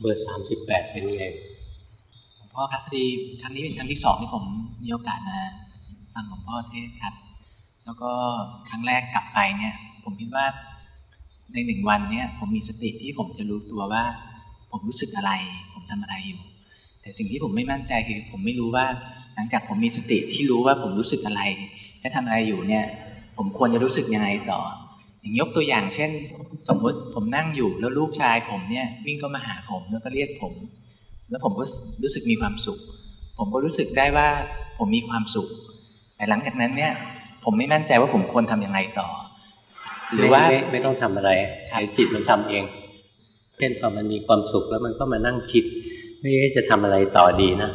เบอร์สามสิบแปดเป็นไงหลวงพ่อครับพอดีครั้งนี้เป็นครั้งที่สองที่ผมมีโอกาสมาฟังหลวงพ่อเทศครับ แล้วก็ครั้งแรกกลับไปเนี่ย ผมคิดว่าในหนึ่งวันเนี่ย ผมมีสติที่ผมจะรู้ตัวว่า ผมรู้สึกอะไร ผมทำอะไรอยู่ แต่สิ่งที่ผมไม่มั่นใจคือ ผมไม่รู้ว่า หลังจากผมมีสติที่รู้ว่าผมรู้สึกอะไรและทำอะไรอยู่เนี่ย ผมควรจะรู้สึกยังไงต่อ อย่างยกตัวอย่างเช่น สมมติผมนั่งอยู่แล้วลูกชายผมเนี่ย วิ่งเข้ามาหาผมแล้วก็เรียกผม แล้วผมก็รู้สึกมีความสุข ผมก็รู้สึกได้ว่าผมมีความสุข แต่หลังจากนั้นเนี่ย ผมไม่มั่นใจว่าผมควรทํำยังไงต่อ หรือว่าไม่ไม่ต้องทำอะไรให้จิตมันทำเอง เช่นพอมันมีความสุขแล้วมันก็มานั่งคิดไม่จะทำอะไรต่อดีนะ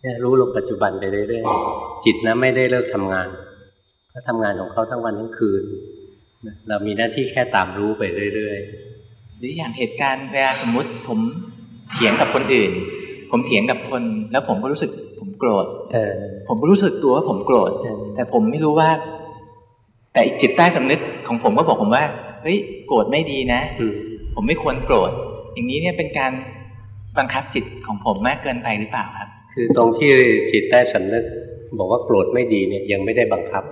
เนี่ยรู้ลงปัจจุบันไปเรื่อยๆจิตนะไม่ได้เลิกทำงานเขาทางานของเขาทั้งวันทั้งคืน เรามีหน้าที่แค่ตามรู้ไปเรื่อยๆหรืออย่างเหตุการณ์เวลาสมมุติผมเถียงกับคนอื่น ผมเถียงกับคน แล้วผมก็รู้สึก ผมโกรธเออผมก็รู้สึกตัวว่าผมโกรธแต่ผมไม่รู้ว่า แต่จิตใต้สำนึกของผมก็บอกผมว่าเฮ้ยโกรธไม่ดีนะผมไม่ควรโกรธอย่างนี้เนี่ยเป็นการบังคับจิตของผมมากเกินไปหรือเปล่าครับ คือตรงที่จิตใต้สำนึกบอกว่าโกรธไม่ดีเนี่ยยังไม่ได้บังคับ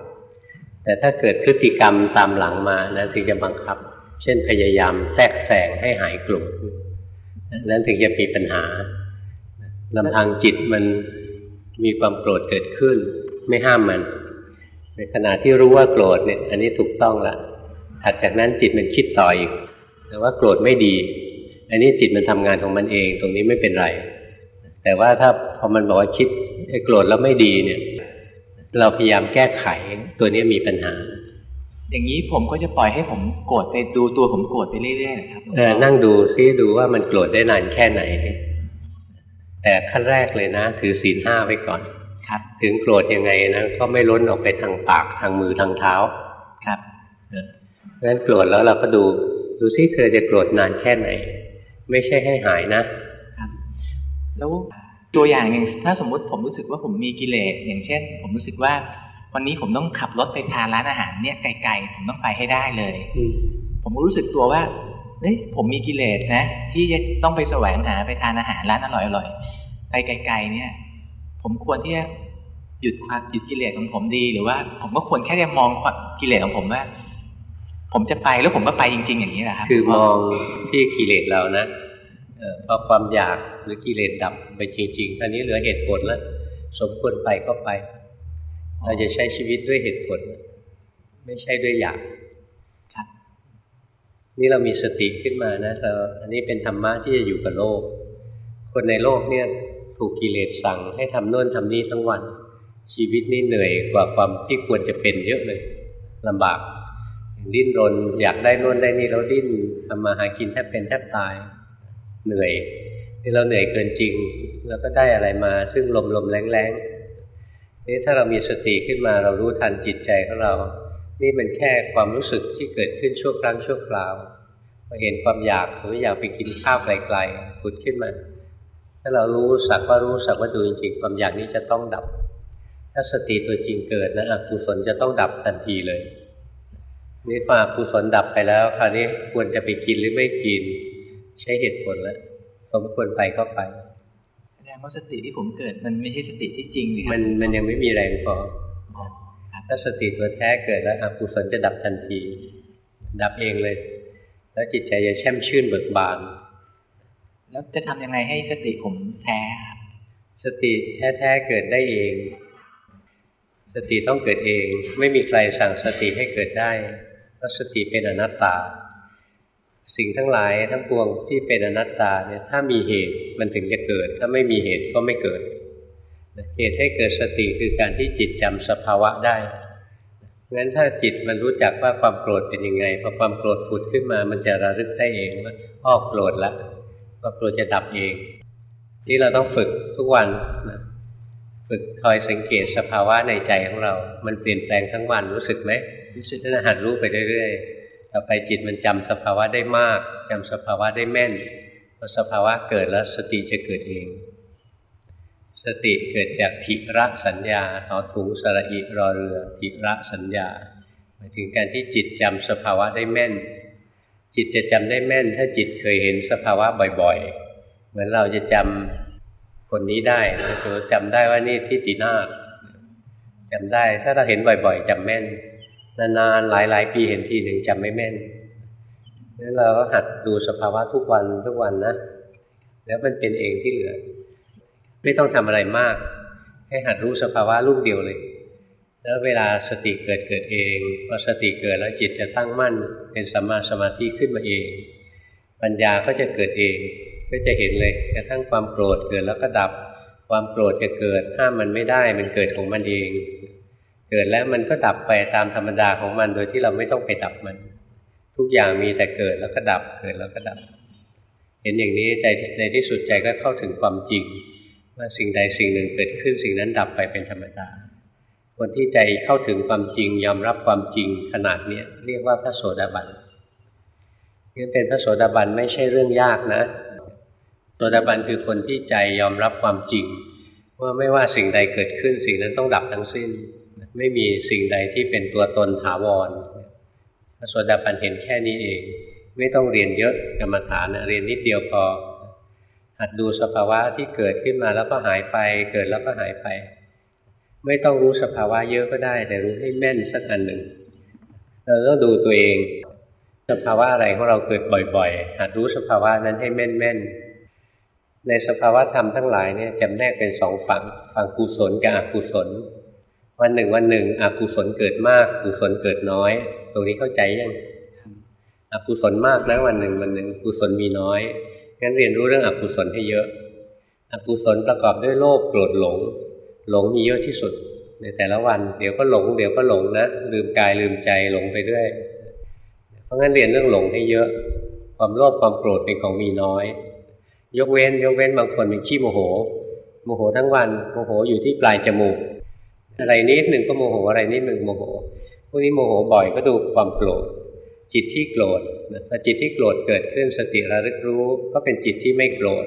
แต่ถ้าเกิดพฤติกรรมตามหลังมานะถึงจะบังคับ เช่นพยายามแทรกแซงให้หายโกรธนั้นถึงจะมีปัญหาลำพังจิตมันมีความโกรธเกิดขึ้น ไม่ห้ามมัน ในขณะที่รู้ว่าโกรธเนี่ย อันนี้ถูกต้องละถัดจากนั้นจิตมันคิดต่ออีกแต่ว่าโกรธไม่ดี อันนี้จิตมันทำงานของมันเอง ตรงนี้ไม่เป็นไร แต่ว่าถ้าพอมันบอกว่าคิดโกรธแล้วไม่ดีเนี่ย เราพยายามแก้ไขตัวนี้มีปัญหา อย่างนี้ผมก็จะปล่อยให้ผมโกรธไปดูตัวผมโกรธไปเรื่อยๆนะครับเออนั่งดูซิดูว่ามันโกรธได้นานแค่ไหน แต่ขั้นแรกเลยนะ ถือศีลห้าไว้ก่อนครับ ถึงโกรธยังไงนะก็ไม่ล้นออกไปทางปากทางมือทางเท้าครับงั้นโกรธแล้วเราก็ดูดูซิเธอจะโกรธนานแค่ไหน ไม่ใช่ให้หายนะครับแล้ว ตัวอย่างอย่างถ้าสมมุติผมรู้สึกว่าผมมีกิเลสอย่างเช่น ผมรู้สึกว่าวันนี้ผมต้องขับรถไปทานร้านอาหารเนี่ยไกลๆผมต้องไปให้ได้เลยผมรู้สึกตัวว่าเฮ้ยผมมีกิเลสนะ ที่จะต้องไปแสวงหาไปทานอาหารร้านอร่อยๆไปไกลๆเนี่ย ผมควรที่จะหยุดความหยุดกิเลสของผมดี หรือว่า ผมก็ควรแค่จะมองกิเลสของผมว่าผมจะไปแล้วผมก็ไปจริง ๆ อย่างนี้แหละครับคือมองที่กิเลสเรานะ พอความอยากหรือกิเลสดับไปจริงๆตอนนี้เหลือเหตุผลแล้วสมควรไปก็ไป เราจะใช้ชีวิตด้วยเหตุผล ไม่ใช่ด้วยอยากครับนี่เรามีสติขึ้นมานะเราอันนี้เป็นธรรมะที่จะอยู่กับโลก คนในโลกเนี่ยถูกกิเลสสั่งให้ทำโน่นทำนี่ทั้งวัน ชีวิตนี่เหนื่อยกว่าความที่ควรจะเป็นเยอะเลยลำบาก ดิ้นรนอยากได้โน่นได้นี่แล้วดิ้นทำมาหากินแทบเป็นแทบตาย เหนื่อยที่เราเหนื่อยเกินจริงแล้วก็ได้อะไรมา ซึ่งลมลมแรงแรงนี่ถ้าเรามีสติขึ้นมาเรารู้ทันจิตใจของเรา นี่มันแค่ความรู้สึกที่เกิดขึ้นชั่วครั้งชั่วคราวพอเห็นความอยากหรืออยากไปกินข้าวไกลๆผุดขึ้นมา ถ้าเรารู้สักว่ารู้สักว่าดูจริงๆความอยากนี้จะต้องดับ ถ้าสติตัวจริงเกิดนะอกุศลจะต้องดับทันทีเลยนี่พออกุศลดับไปแล้ว คราวนี้ควรจะไปกินหรือไม่กิน ใช้เหตุผลแล้วสมควรไปก็ไป แสดงว่าสติที่ผมเกิด มันไม่ใช่สติที่จริงมันมันยังไม่มีแรงพอถ้าสติตัวแท้เกิดแล้วอกุศลจะดับทันที ดับเองเลย แล้วจิตใจจะแช่มชื่นเบิกบาน แล้วจะทำยังไงให้สติผมแท้ครับสติแท้ๆเกิดได้เอง สติต้องเกิดเอง ไม่มีใครสั่งสติให้เกิดได้เพราะสติเป็นอนัตตา สิ่งทั้งหลายทั้งปวงที่เป็นอนัตตาเนี่ยถ้ามีเหตุมันถึงจะเกิด ถ้าไม่มีเหตุก็ไม่เกิดเหตุให้เกิดสติคือการที่จิตจำสภาวะได้งั้นถ้าจิตมันรู้จักว่าความโกรธเป็นยังไงพอความโกรธผุดขึ้นมามันจะระลึกได้เองว่าอ้อโกรธล้วความโกรธจะดับเอง ที่เราต้องฝึกทุกวันนะฝึกคอยสังเกตสภาวะในใจของเรา มันเปลี่ยนแปลงทั้งวันรู้สึกไหมรู้สึกนั่นหัดรู้ไปเรื่อยๆ ต่อไปจิตมันจำสภาวะได้มากจำสภาวะได้แม่นพอสภาวะเกิดแล้วสติจะเกิดเอง สติเกิดจากทิระสัญญาทอถุงสระอิรอเรือทิระสัญญาหมายถึงการที่จิตจำสภาวะได้แม่น จิตจะจำได้แม่น ถ้าจิตเคยเห็นสภาวะบ่อยๆ เหมือนเราจะจำคนนี้ได้นะจำได้ว่านี่ทิฏฐินาคจำได้ ถ้าเราเห็นบ่อย ๆจำแม่น นานๆหลายๆ ปีเห็นทีหนึ่งจำไม่แม่นนั้นเราก็หัดดูสภาวะทุกวันทุกวันนะ แล้วมันเป็นเองที่เหลือ ไม่ต้องทำอะไรมาก ให้หัดรู้สภาวะลูกเดียวเลย แล้วเวลาสติเกิดเกิดเอง พอสติเกิดแล้วจิตจะตั้งมั่น เป็นสัมมาสมาธิขึ้นมาเอง ปัญญาก็จะเกิดเอง ก็จะเห็นเลยกระทั่งความโกรธเกิดแล้วก็ดับ ความโกรธจะเกิดห้ามมันไม่ได้ มันเกิดของมันเอง เกิดแล้วมันก็ดับไปตามธรรมดาของมันโดยที่เราไม่ต้องไปดับมัน ทุกอย่างมีแต่เกิดแล้วก็ดับเกิดแล้วก็ดับ เห็นอย่างนี้ใจในที่สุดใจก็เข้าถึงความจริง ว่าสิ่งใดสิ่งหนึ่งเกิดขึ้นสิ่งนั้นดับไปเป็นธรรมดา คนที่ใจเข้าถึงความจริงยอมรับความจริงขนาดเนี้ยเรียกว่าพระโสดาบันนี่เป็นพระโสดาบันไม่ใช่เรื่องยากนะโสดาบันคือคนที่ใจยอมรับความจริง ว่าไม่ว่าสิ่งใดเกิดขึ้นสิ่งนั้นต้องดับทั้งสิ้น ไม่มีสิ่งใดที่เป็นตัวตนถาวรพระโสดาบันเห็นแค่นี้เอง ไม่ต้องเรียนเยอะกรรมฐานเรียนนิดเดียวพอ หัดดูสภาวะที่เกิดขึ้นมาแล้วก็หายไป เกิดแล้วก็หายไป ไม่ต้องรู้สภาวะเยอะก็ได้ แต่รู้ให้แม่นสักอันหนึ่งเราต้องดูตัวเอง สภาวะอะไรของเราเกิดบ่อยๆ หัดรู้สภาวะนั้นให้แม่นๆในสภาวะธรรมทั้งหลายเนี่ยจำแนกเป็นสองฝั่งฝั่งกุศลกับอกุศล วันหนึ่งวันหนึ่งอกุศลเกิดมากกุศลเกิดน้อย ตรงนี้เข้าใจยังอกุศลมากนะวันหนึ่งวันหนึ่งกุศลมีน้อยงั้นเรียนรู้เรื่องอกุศลให้เยอะ อกุศลประกอบด้วยโลภโกรธหลง หลงมีเยอะที่สุด ในแต่ละวัน เดี๋ยวก็หลง เดี๋ยวก็หลงนะลืมกายลืมใจหลงไปด้วยเพราะงั้นเรียนเรื่องหลงให้เยอะ ความโลภความโกรธเป็นของมีน้อย ยกเว้น ยกเว้นบางคนเป็นขี้โมโหโมโหทั้งวันโมโหอยู่ที่ปลายจมูก อะไรนิดหนึ่งก็โมโหอะไรนิดหนึ่งโมโหพวกนี้โมโหบ่อยก็ดูความโกรธจิตที่โกรธพอจิตที่โกรธเกิดขึ้นสติระลึกรู้ ก็เป็นจิตที่ไม่โกรธ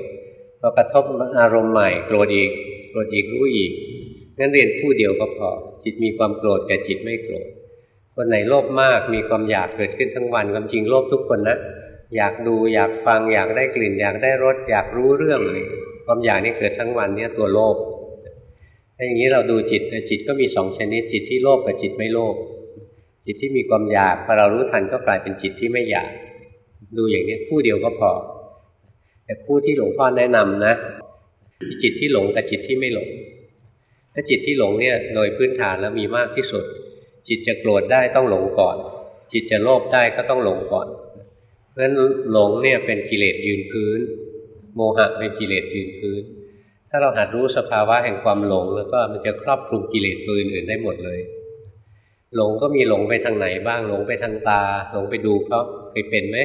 พอกระทบอารมณ์ใหม่โกรธอีกโกรธอีกรู้อีกงั้นเรียนคู่เดียวก็พอ จิตมีความโกรธแต่จิตไม่โกรธคนไหนโลภมากมีความอยากเกิดขึ้นทั้งวันความจริงโลภทุกคนนะอยากดูอยากฟังอยากได้กลิ่น อยากได้รสอยากรู้เรื่องเลยความอยากนี่เกิดทั้งวันเนี่ยตัวโลภ ถ้าอย่างนี้เราดูจิตจิตก็มีสองชนิด จิตที่โลภกับจิตไม่โลภจิตที่มีความอยากพอเรารู้ทันก็กลายเป็นจิตที่ไม่อยาก ดูอย่างนี้คู่เดียวก็พอ แต่คู่ที่หลวงพ่อแนะนำนะจิตที่หลงกับจิตที่ไม่หลง ถ้าจิตที่หลงเนี่ยโดยพื้นฐานแล้วมีมากที่สุด จิตจะโกรธได้ต้องหลงก่อน จิตจะโลภได้ก็ต้องหลงก่อนเพราะฉะนั้นหลงเนี่ยเป็นกิเลสยืนพื้น โมหะเป็นกิเลสยืนพื้น ถ้าเราหัดรู้สภาวะแห่งความหลง แล้วก็มันจะครอบคลุมกิเลสตัวอื่นๆได้หมดเลย หลงก็มีหลงไปทางไหนบ้างหลงไปทางตา หลงไปดูเขาเคยเป็นไหม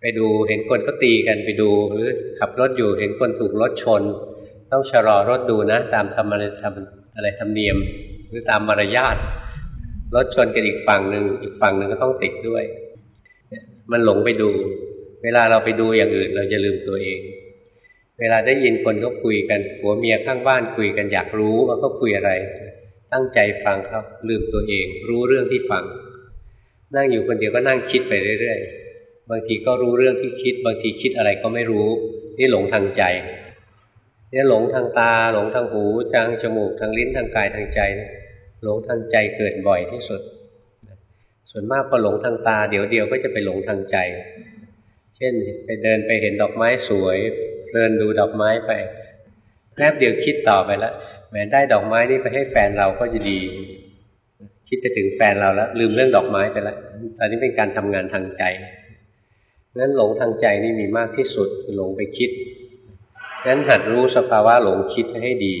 ไปดูเห็นคนก็ตีกันไปดูหรือขับรถอยู่เห็นคนถูกรถชน ต้องชะลอรถดูนะ ตามธรรมอะไรทำอะไรธรรมเนียม หรือตามมารยาทรถชนกันอีกฝั่งหนึ่งอีกฝั่งหนึ่งก็ต้องติดด้วย มันหลงไปดู เวลาเราไปดูอย่างอื่น เราจะลืมตัวเอง เวลาได้ยินคนเขาคุยกันผัวเมียข้างบ้านคุยกันอยากรู้ว่าเขาคุยอะไร ตั้งใจฟังครับ ลืมตัวเอง รู้เรื่องที่ฟัง นั่งอยู่คนเดียวก็นั่งคิดไปเรื่อยๆ บางทีก็รู้เรื่องที่คิด บางทีคิดอะไรก็ไม่รู้ นี่หลงทางใจนี่หลงทางตา หลงทางหูทางจมูกทางลิ้นทางกายทางใจ หลงทางใจเกิดบ่อยที่สุด ส่วนมากพอหลงทางตา เดี๋ยวเดียวก็จะไปหลงทางใจ เช่นไปเดินไปเห็นดอกไม้สวย เดินดูดอกไม้ไปแป๊บเดียวคิดต่อไปแล้วแม้ได้ดอกไม้นี่ไปให้แฟนเราก็จะดี คิดจะถึงแฟนเราแล้ว ลืมเรื่องดอกไม้ไปแล้วตอนนี้เป็นการทำงานทางใจนั้นหลงทางใจนี่มีมากที่สุดคือหลงไปคิดนั้นหัดรู้สภาวะหลงคิดให้ดี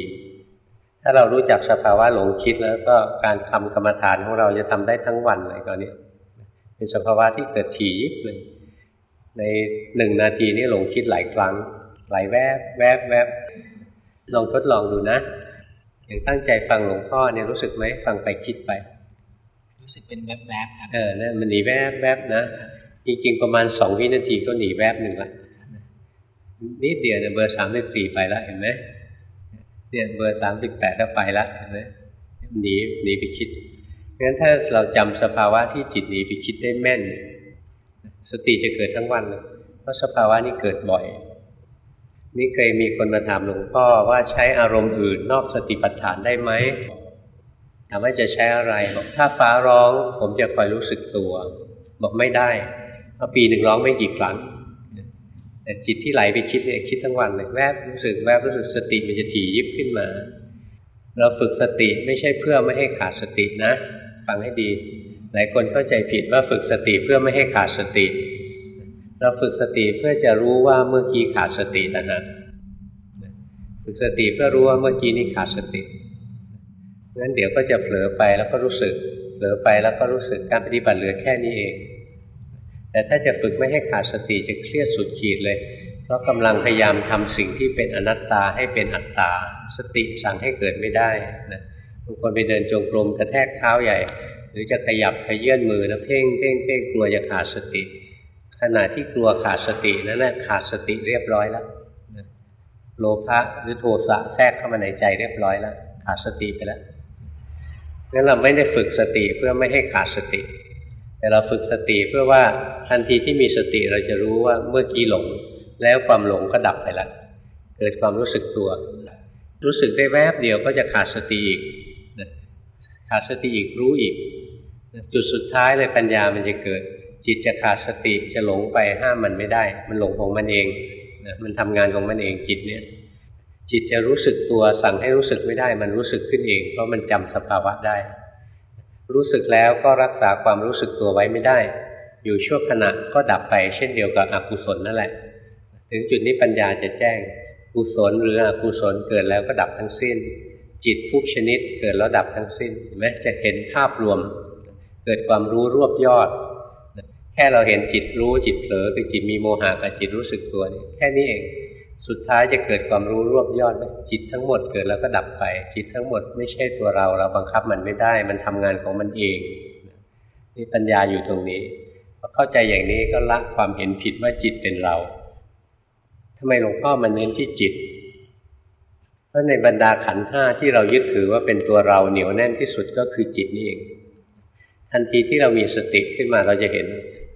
ถ้าเรารู้จักสภาวะหลงคิดแล้วก็การทำกรรมฐานของเราจะทำได้ทั้งวันเลยตอนนี้ เป็นสภาวะที่เกิดถี่เลยในหนึ่งนาทีนี้หลงคิดหลายครั้ง หลายแวบแวบแวบลองทดลองดูนะ อย่างตั้งใจฟังหลวงพ่อเนี่ยรู้สึกไหมฟังไปคิดไป รู้สึกเป็นแวบๆครับเออนั่นมันหนีแวบแวบนะ จริงๆประมาณสองวินาทีก็หนีแวบหนึ่งละนิดเดียวเนี่ยเบอร์สามสิบสี่ไปแล้วเห็นไหมเนี่ยเบอร์สามสิบแปดก็ไปแล้วเห็นไหมหนีหนีไปคิดงั้นถ้าเราจำสภาวะที่จิตหนีไปคิดได้แม่น สติจะเกิดทั้งวันเลยเพราะสภาวะนี้เกิดบ่อย นี่เคยมีคนมาถามหลวงพ่อว่าใช้อารมณ์อื่นนอกสติปัฏฐานได้ไหมถามว่าจะใช้อะไรบอกถ้าฟ้าร้องผมจะคอยรู้สึกตัว บอกไม่ได้เพราะปีหนึ่งร้องไม่กี่ครั้งแต่จิตที่ไหลไปคิดเนี่ยคิดทั้งวันเลยแวบรู้สึกแวบรู้สึกสติมันจะถี่ยิบขึ้นมา เราฝึกสติไม่ใช่เพื่อไม่ให้ขาดสตินะ ฟังให้ดี หลายคนเข้าใจผิดว่าฝึกสติเพื่อไม่ให้ขาดสติ เราฝึกสติเพื่อจะรู้ว่าเมื่อกี้ขาดสตินะฮะฝึกสติเพื่อรู้ว่าเมื่อกี้นี้ขาดสติงั้นเดี๋ยวก็จะเผลอไปแล้วก็รู้สึก เผลอไปแล้วก็รู้สึกการปฏิบัติเหลือแค่นี้เอง แต่ถ้าจะฝึกไม่ให้ขาดสติจะเครียดสุดขีดเลย เพราะกำลังพยายามทำสิ่งที่เป็นอนัตตาให้เป็นอัตตา สติสั่งให้เกิดไม่ได้นะบางคนไปเดินจงกรมกระแทกเท้าใหญ่ หรือจะขยับขยื่นมือแล้วเพ่งเพ่งเพ่งกลัวจะขาดสติ ขณะที่กลัวขาดสตินั่นแหละขาดสติเรียบร้อยแล้วโลภะหรือโทสะแทรกเข้ามาในใจเรียบร้อยแล้วขาดสติไปแล้วงั้นเราไม่ได้ฝึกสติเพื่อไม่ให้ขาดสติ แต่เราฝึกสติเพื่อว่าทันทีที่มีสติเราจะรู้ว่าเมื่อกี้หลง แล้วความหลงก็ดับไปแล้วเกิดความรู้สึกตัว รู้สึกได้แวบเดียวก็จะขาดสติอีกขาดสติอีกรู้อีก จุดสุดท้ายเลยปัญญามันจะเกิด จิตจะขาดสติจะหลงไปห้ามมันไม่ได้ มันหลงของมันเองนะมันทำงานของมันเองจิตเนี่ย จิตจะรู้สึกตัวสั่งให้รู้สึกไม่ได้ มันรู้สึกขึ้นเอง เพราะมันจำสภาวะได้ รู้สึกแล้วก็รักษาความรู้สึกตัวไว้ไม่ได้ อยู่ชั่วขณะก็ดับไป เช่นเดียวกับอกุศลนั่นแหละ ถึงจุดนี้ปัญญาจะแจ้งกุศลหรืออกุศลเกิดแล้วก็ดับทั้งสิ้น จิตทุกชนิดเกิดแล้วดับทั้งสิ้นเห็นไหมจะเห็นภาพรวม เกิดความรู้รวบยอด แค่เราเห็นจิตรู้จิตเผลอคือจิตมีโมหะกับจิตรู้สึกตัวนี่แค่นี้เอง สุดท้ายจะเกิดความรู้รวบยอดจิตทั้งหมดเกิดแล้วก็ดับไป จิตทั้งหมดไม่ใช่ตัวเรา เราบังคับมันไม่ได้ มันทำงานของมันเองนี่ปัญญาอยู่ตรงนี้พอเข้าใจอย่างนี้ก็ละความเห็นผิดว่าจิตเป็นเราทำไมหลวงพ่อมันเน้นที่จิตเพราะในบรรดาขันธ์ห้าที่เรายึดถือว่าเป็นตัวเราเหนียวแน่นที่สุดก็คือจิตนี่เอง ทันทีที่เรามีสติขึ้นมาเราจะเห็น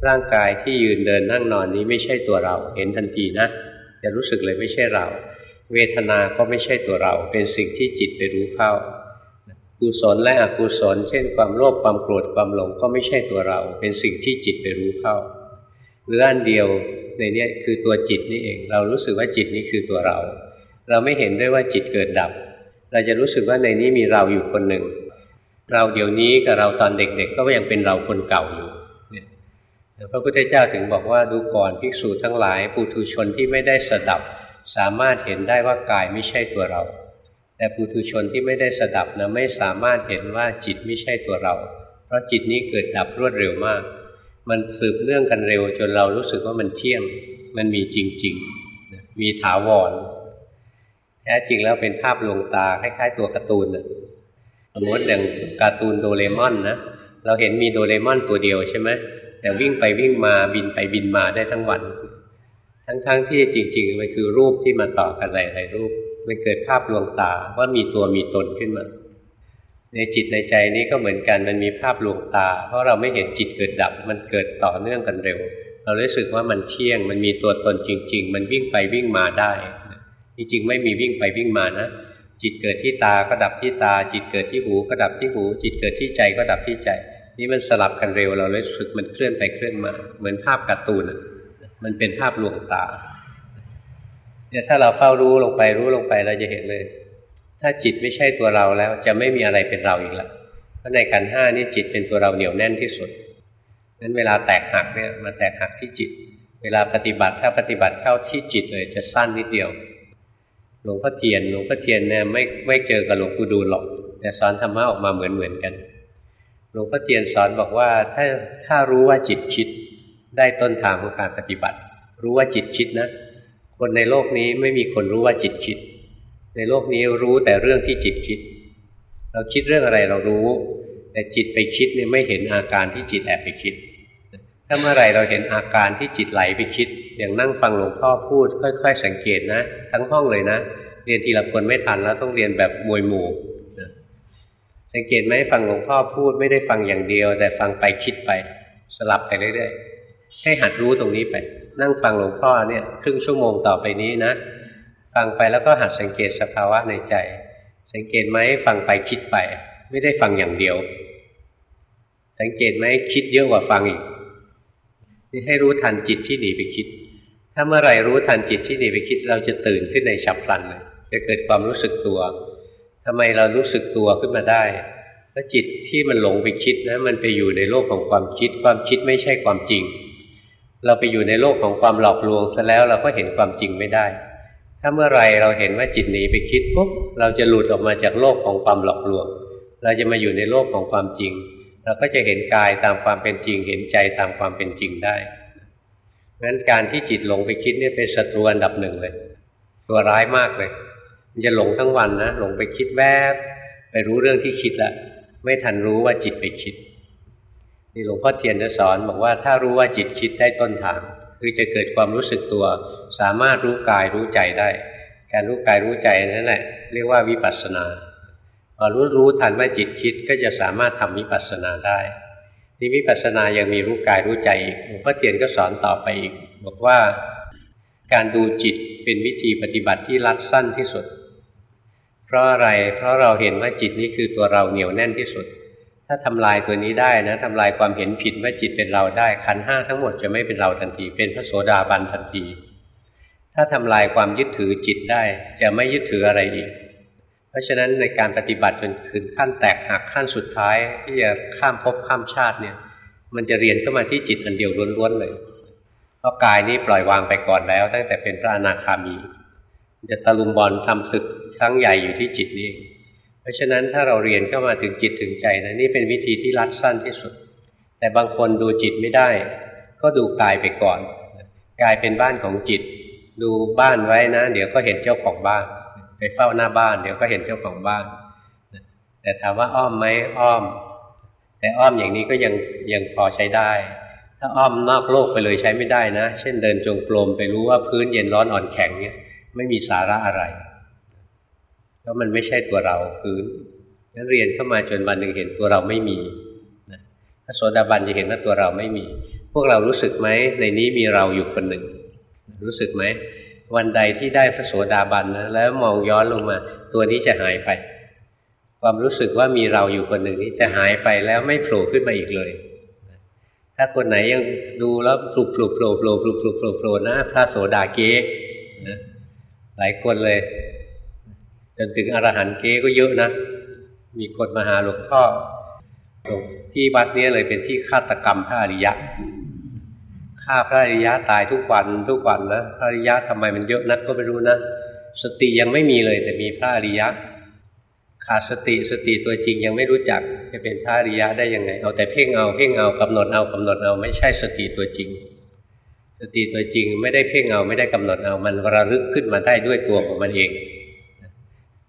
ร่างกายที่ยืนเดินนั่งนอนนี้ไม่ใช่ตัวเรา เห็นทันทีนะจะรู้สึกเลยไม่ใช่เรา เวทนาก็ไม่ใช่ตัวเรา เป็นสิ่งที่จิตไปรู้เข้ากุศลและอกุศล เช่นความโลภความโกรธความหลงก็ไม่ใช่ตัวเรา เป็นสิ่งที่จิตไปรู้เข้า หรืออันเดียวในนี้คือตัวจิตนี่เอง เรารู้สึกว่าจิตนี้คือตัวเรา เราไม่เห็นด้วยว่าจิตเกิดดับ เราจะรู้สึกว่าในนี้มีเราอยู่คนหนึ่ง เราเดี๋ยวนี้กับเราตอนเด็กๆ ก็ยังเป็นเราคนเก่าอยู่ พระพุทธเจ้าถึงบอกว่าดูก่อนภิกษุทั้งหลายปุถุชนที่ไม่ได้สดับ สามารถเห็นได้ว่ากายไม่ใช่ตัวเรา แต่ปุถุชนที่ไม่ได้สดับนะไม่สามารถเห็นว่าจิตไม่ใช่ตัวเรา เพราะจิตนี้เกิดดับรวดเร็วมาก มันสืบเนื่องกันเร็วจนเรารู้สึกว่ามันเที่ยงมันมีจริงๆ มีถาวรแท้จริงแล้วเป็นภาพลวงตาคล้ายๆ ตัวการ์ตูนสมมติอย่างการ์ตูนโดเรมอนนะเราเห็นมีโดเรมอนตัวเดียวใช่ไหม แต่วิ่งไปวิ่งมาบินไปบินมาได้ทั้งวัน ทั้งๆทที่จริงๆมันคือรูปที่มาต่อกันหลายๆรูป มันเกิดภาพลวงตาว่ามีตัวมีตนขึ้นมา ในจิตในใจนี้ก็เหมือนกันมันมีภาพลวงตา เพราะเราไม่เห็นจิตเกิดดับ มันเกิดต่อเนื่องกันเร็ว เรารู้สึกว่ามันเที่ยง มันมีตัวตนจริง ๆ มันวิ่งไปวิ่งมาได้จริงๆไม่มีวิ่งไปวิ่งมานะจิตเกิดที่ตาก็ดับที่ตา จิตเกิดที่หูก็ดับที่หู จิตเกิดที่ใจก็ดับที่ใจ นี่มันสลับกันเร็วเราเลยรู้สึกมันเคลื่อนไปเคลื่อนมา เหมือนภาพการ์ตูนมันเป็นภาพลวงตาเนี่ยถ้าเราเฝ้ารู้ลงไปรู้ลงไปเราจะเห็นเลย ถ้าจิตไม่ใช่ตัวเราแล้ว จะไม่มีอะไรเป็นเราอีกล้วเพราะในขันห้านี่จิตเป็นตัวเราเหนียวแน่นที่สุดนั้นเวลาแตกหักเนี่ยมาแตกหักที่จิต เวลาปฏิบัติถ้าปฏิบัติเข้าที่จิตเลยจะสั้นนิดเดียวหลวงพ่อเทียนหลวงพ่อเทียนเนี่ยไม่ไม่เจอกับหลวงปู่ดูลหรอก แต่สอนธรรมะออกมาเหมือนเหมือนกัน หลวงพ่อเทียนสอนบอกว่า ถ้าถ้ารู้ว่าจิตคิดได้ต้นทางของการปฏิบัติ รู้ว่าจิตคิดนะ คนในโลกนี้ไม่มีคนรู้ว่าจิตคิด ในโลกนี้รู้แต่เรื่องที่จิตคิด เราคิดเรื่องอะไรเรารู้ แต่จิตไปคิดเนี่ยไม่เห็นอาการที่จิตแอบไปคิด ถ้าเมื่อไรเราเห็นอาการที่จิตไหลไปคิด อย่างนั่งฟังหลวงพ่อพูด ค่อย ๆ สังเกตนะ ทั้งห้องเลยนะเรียนทีละคนไม่ทันแล้วต้องเรียนแบบมวยหมู่ สังเกตไหมฟังหลวงพ่อพูดไม่ได้ฟังอย่างเดียว แต่ฟังไปคิดไป สลับไปเรื่อยๆให้หัดรู้ตรงนี้ไป นั่งฟังหลวงพ่อเนี่ยครึ่งชั่วโมงต่อไปนี้นะฟังไปแล้วก็หัดสังเกตสภาวะในใจ สังเกตไหมฟังไปคิดไป ไม่ได้ฟังอย่างเดียว สังเกตไหมคิดเยอะกว่าฟังอีกนี่ให้รู้ทันจิตที่หนีไปคิด ถ้าเมื่อไรรู้ทันจิตที่หนีไปคิด เราจะตื่นขึ้นในฉับพลันเลยจะเกิดความรู้สึกตัว ทำไมเรารู้สึกตัวขึ้นมาได้เพราจิตที่มันหลงไปคิดนะมันไปอยู่ในโลกของความคิด ความคิดไม่ใช่ความจริง เราไปอยู่ในโลกของความหลอกลวงซะแล้วเราก็เห็นความจริงไม่ได้ ถ้าเมื่อไรเราเห็นว่าจิตหนีไปคิดปุ๊บเราจะหลุดออกมาจากโลกของความหลอกลวง เราจะมาอยู่ในโลกของความจริง เราก็จะเห็นกายตามความเป็นจริง เห็นใจตามความเป็นจริงได้งั้นการที่จิตหลงไปคิดเนี่ยเป็นศัตรูอันดับหนึ่งเลย ตัวร้ายมากเลย มันจะหลงทั้งวันนะหลงไปคิดแวบ ไปรู้เรื่องที่คิดล้วไม่ทันรู้ว่าจิตไปคิดนี่หลวงพ่อเทียนจะสอนบอกว่าถ้ารู้ว่าจิตคิดได้ต้นทาง คือจะเกิดความรู้สึกตัว สามารถรู้กายรู้ใจได้ การรู้กายรู้ใจนั่นแหละเรียกว่าวิปัสสนาพอรู้รู้ทันว่าจิตคิดก็จะสามารถทำวิปัสสนาได้นี่วิปัสสนายังมีรู้กายรู้ใจอีกหลวงพ่อเทียนก็สอนต่อไปอีก บอกว่า การดูจิตเป็นวิธีปฏิบัติที่รัดสั้นที่สุด เพราะอะไร เพราะเราเห็นว่าจิตนี้คือตัวเราเหนียวแน่นที่สุด ถ้าทำลายตัวนี้ได้นะทำลายความเห็นผิดว่าจิตเป็นเราได้ขันห้าทั้งหมดจะไม่เป็นเราทันที เป็นพระโสดาบันทันที ถ้าทำลายความยึดถือจิตได้ จะไม่ยึดถืออะไรอีก เพราะฉะนั้นในการปฏิบัติจนถึงขั้นแตกหักขั้นสุดท้าย ที่จะข้ามภพข้ามชาติเนี่ย มันจะเรียนเข้ามาที่จิตอันเดียวล้วนๆเลยเพราะกายนี้ปล่อยวางไปก่อนแล้ว ตั้งแต่เป็นพระอนาคามีจะตะลุมบอลทำศึก ครั้งใหญ่อยู่ที่จิตนี้ เพราะฉะนั้นถ้าเราเรียนเข้ามาถึงจิตถึงใจนะนี่เป็นวิธีที่รัดสั้นที่สุด แต่บางคนดูจิตไม่ได้ ก็ดูกายไปก่อน กายเป็นบ้านของจิต ดูบ้านไว้นะ เดี๋ยวก็เห็นเจ้าของบ้าน ไปเฝ้าหน้าบ้าน เดี๋ยวก็เห็นเจ้าของบ้าน แต่ถามว่าอ้อมไหมอ้อม แต่อ้อมอย่างนี้ก็ยังยังพอใช้ได้ถ้าอ้อมนอกโลกไปเลยใช้ไม่ได้นะ เช่นเดินจงกรมไปรู้ว่าพื้นเย็นร้อนอ่อนแข็งเนี่ยไม่มีสาระอะไร เพราะมันไม่ใช่ตัวเราพื้นนั้นเรียนเข้ามาจนวันหนึ่งเห็นตัวเราไม่มีนะพระโสดาบันจะเห็นว่าตัวเราไม่มี พวกเรารู้สึกไหมในนี้มีเราอยู่คนหนึ่ง รู้สึกไหมวันใดที่ได้พระโสดาบันนะแล้วมองย้อนลงมา ตัวนี้จะหายไป ความรู้สึกว่ามีเราอยู่คนหนึ่งนี้จะหายไปแล้วไม่โผล่ขึ้นมาอีกเลย ถ้าคนไหนยังดูแล้วปลุกปลุกโผล่โผล่ปลุกปลุกโผล่โผล่นะพระโสดาเก๊นะหลายคนเลย จนถึงอรหันต์เก๊ก็เยอะนะ มีคนมาหาหลวงพ่อที่วัดนี้เลยเป็นที่ฆาตกรรมพระอริยะฆ่าพระอริยะตายทุกวันทุกวันนะพระอริยะทำไมมันเยอะนักก็ไม่รู้นะสติยังไม่มีเลย แต่มีพระอริยะขาดสติสติตัวจริงยังไม่รู้จัก จะเป็นพระอริยะได้ยังไง เอาแต่เพ่งเอาเพ่งเอากำหนดเอากำหนดเอาไม่ใช่สติตัวจริง สติตัวจริงไม่ได้เพ่งเอาไม่ได้กำหนดเอามันระลึกขึ้นมาได้ด้วยตัวของมันเอง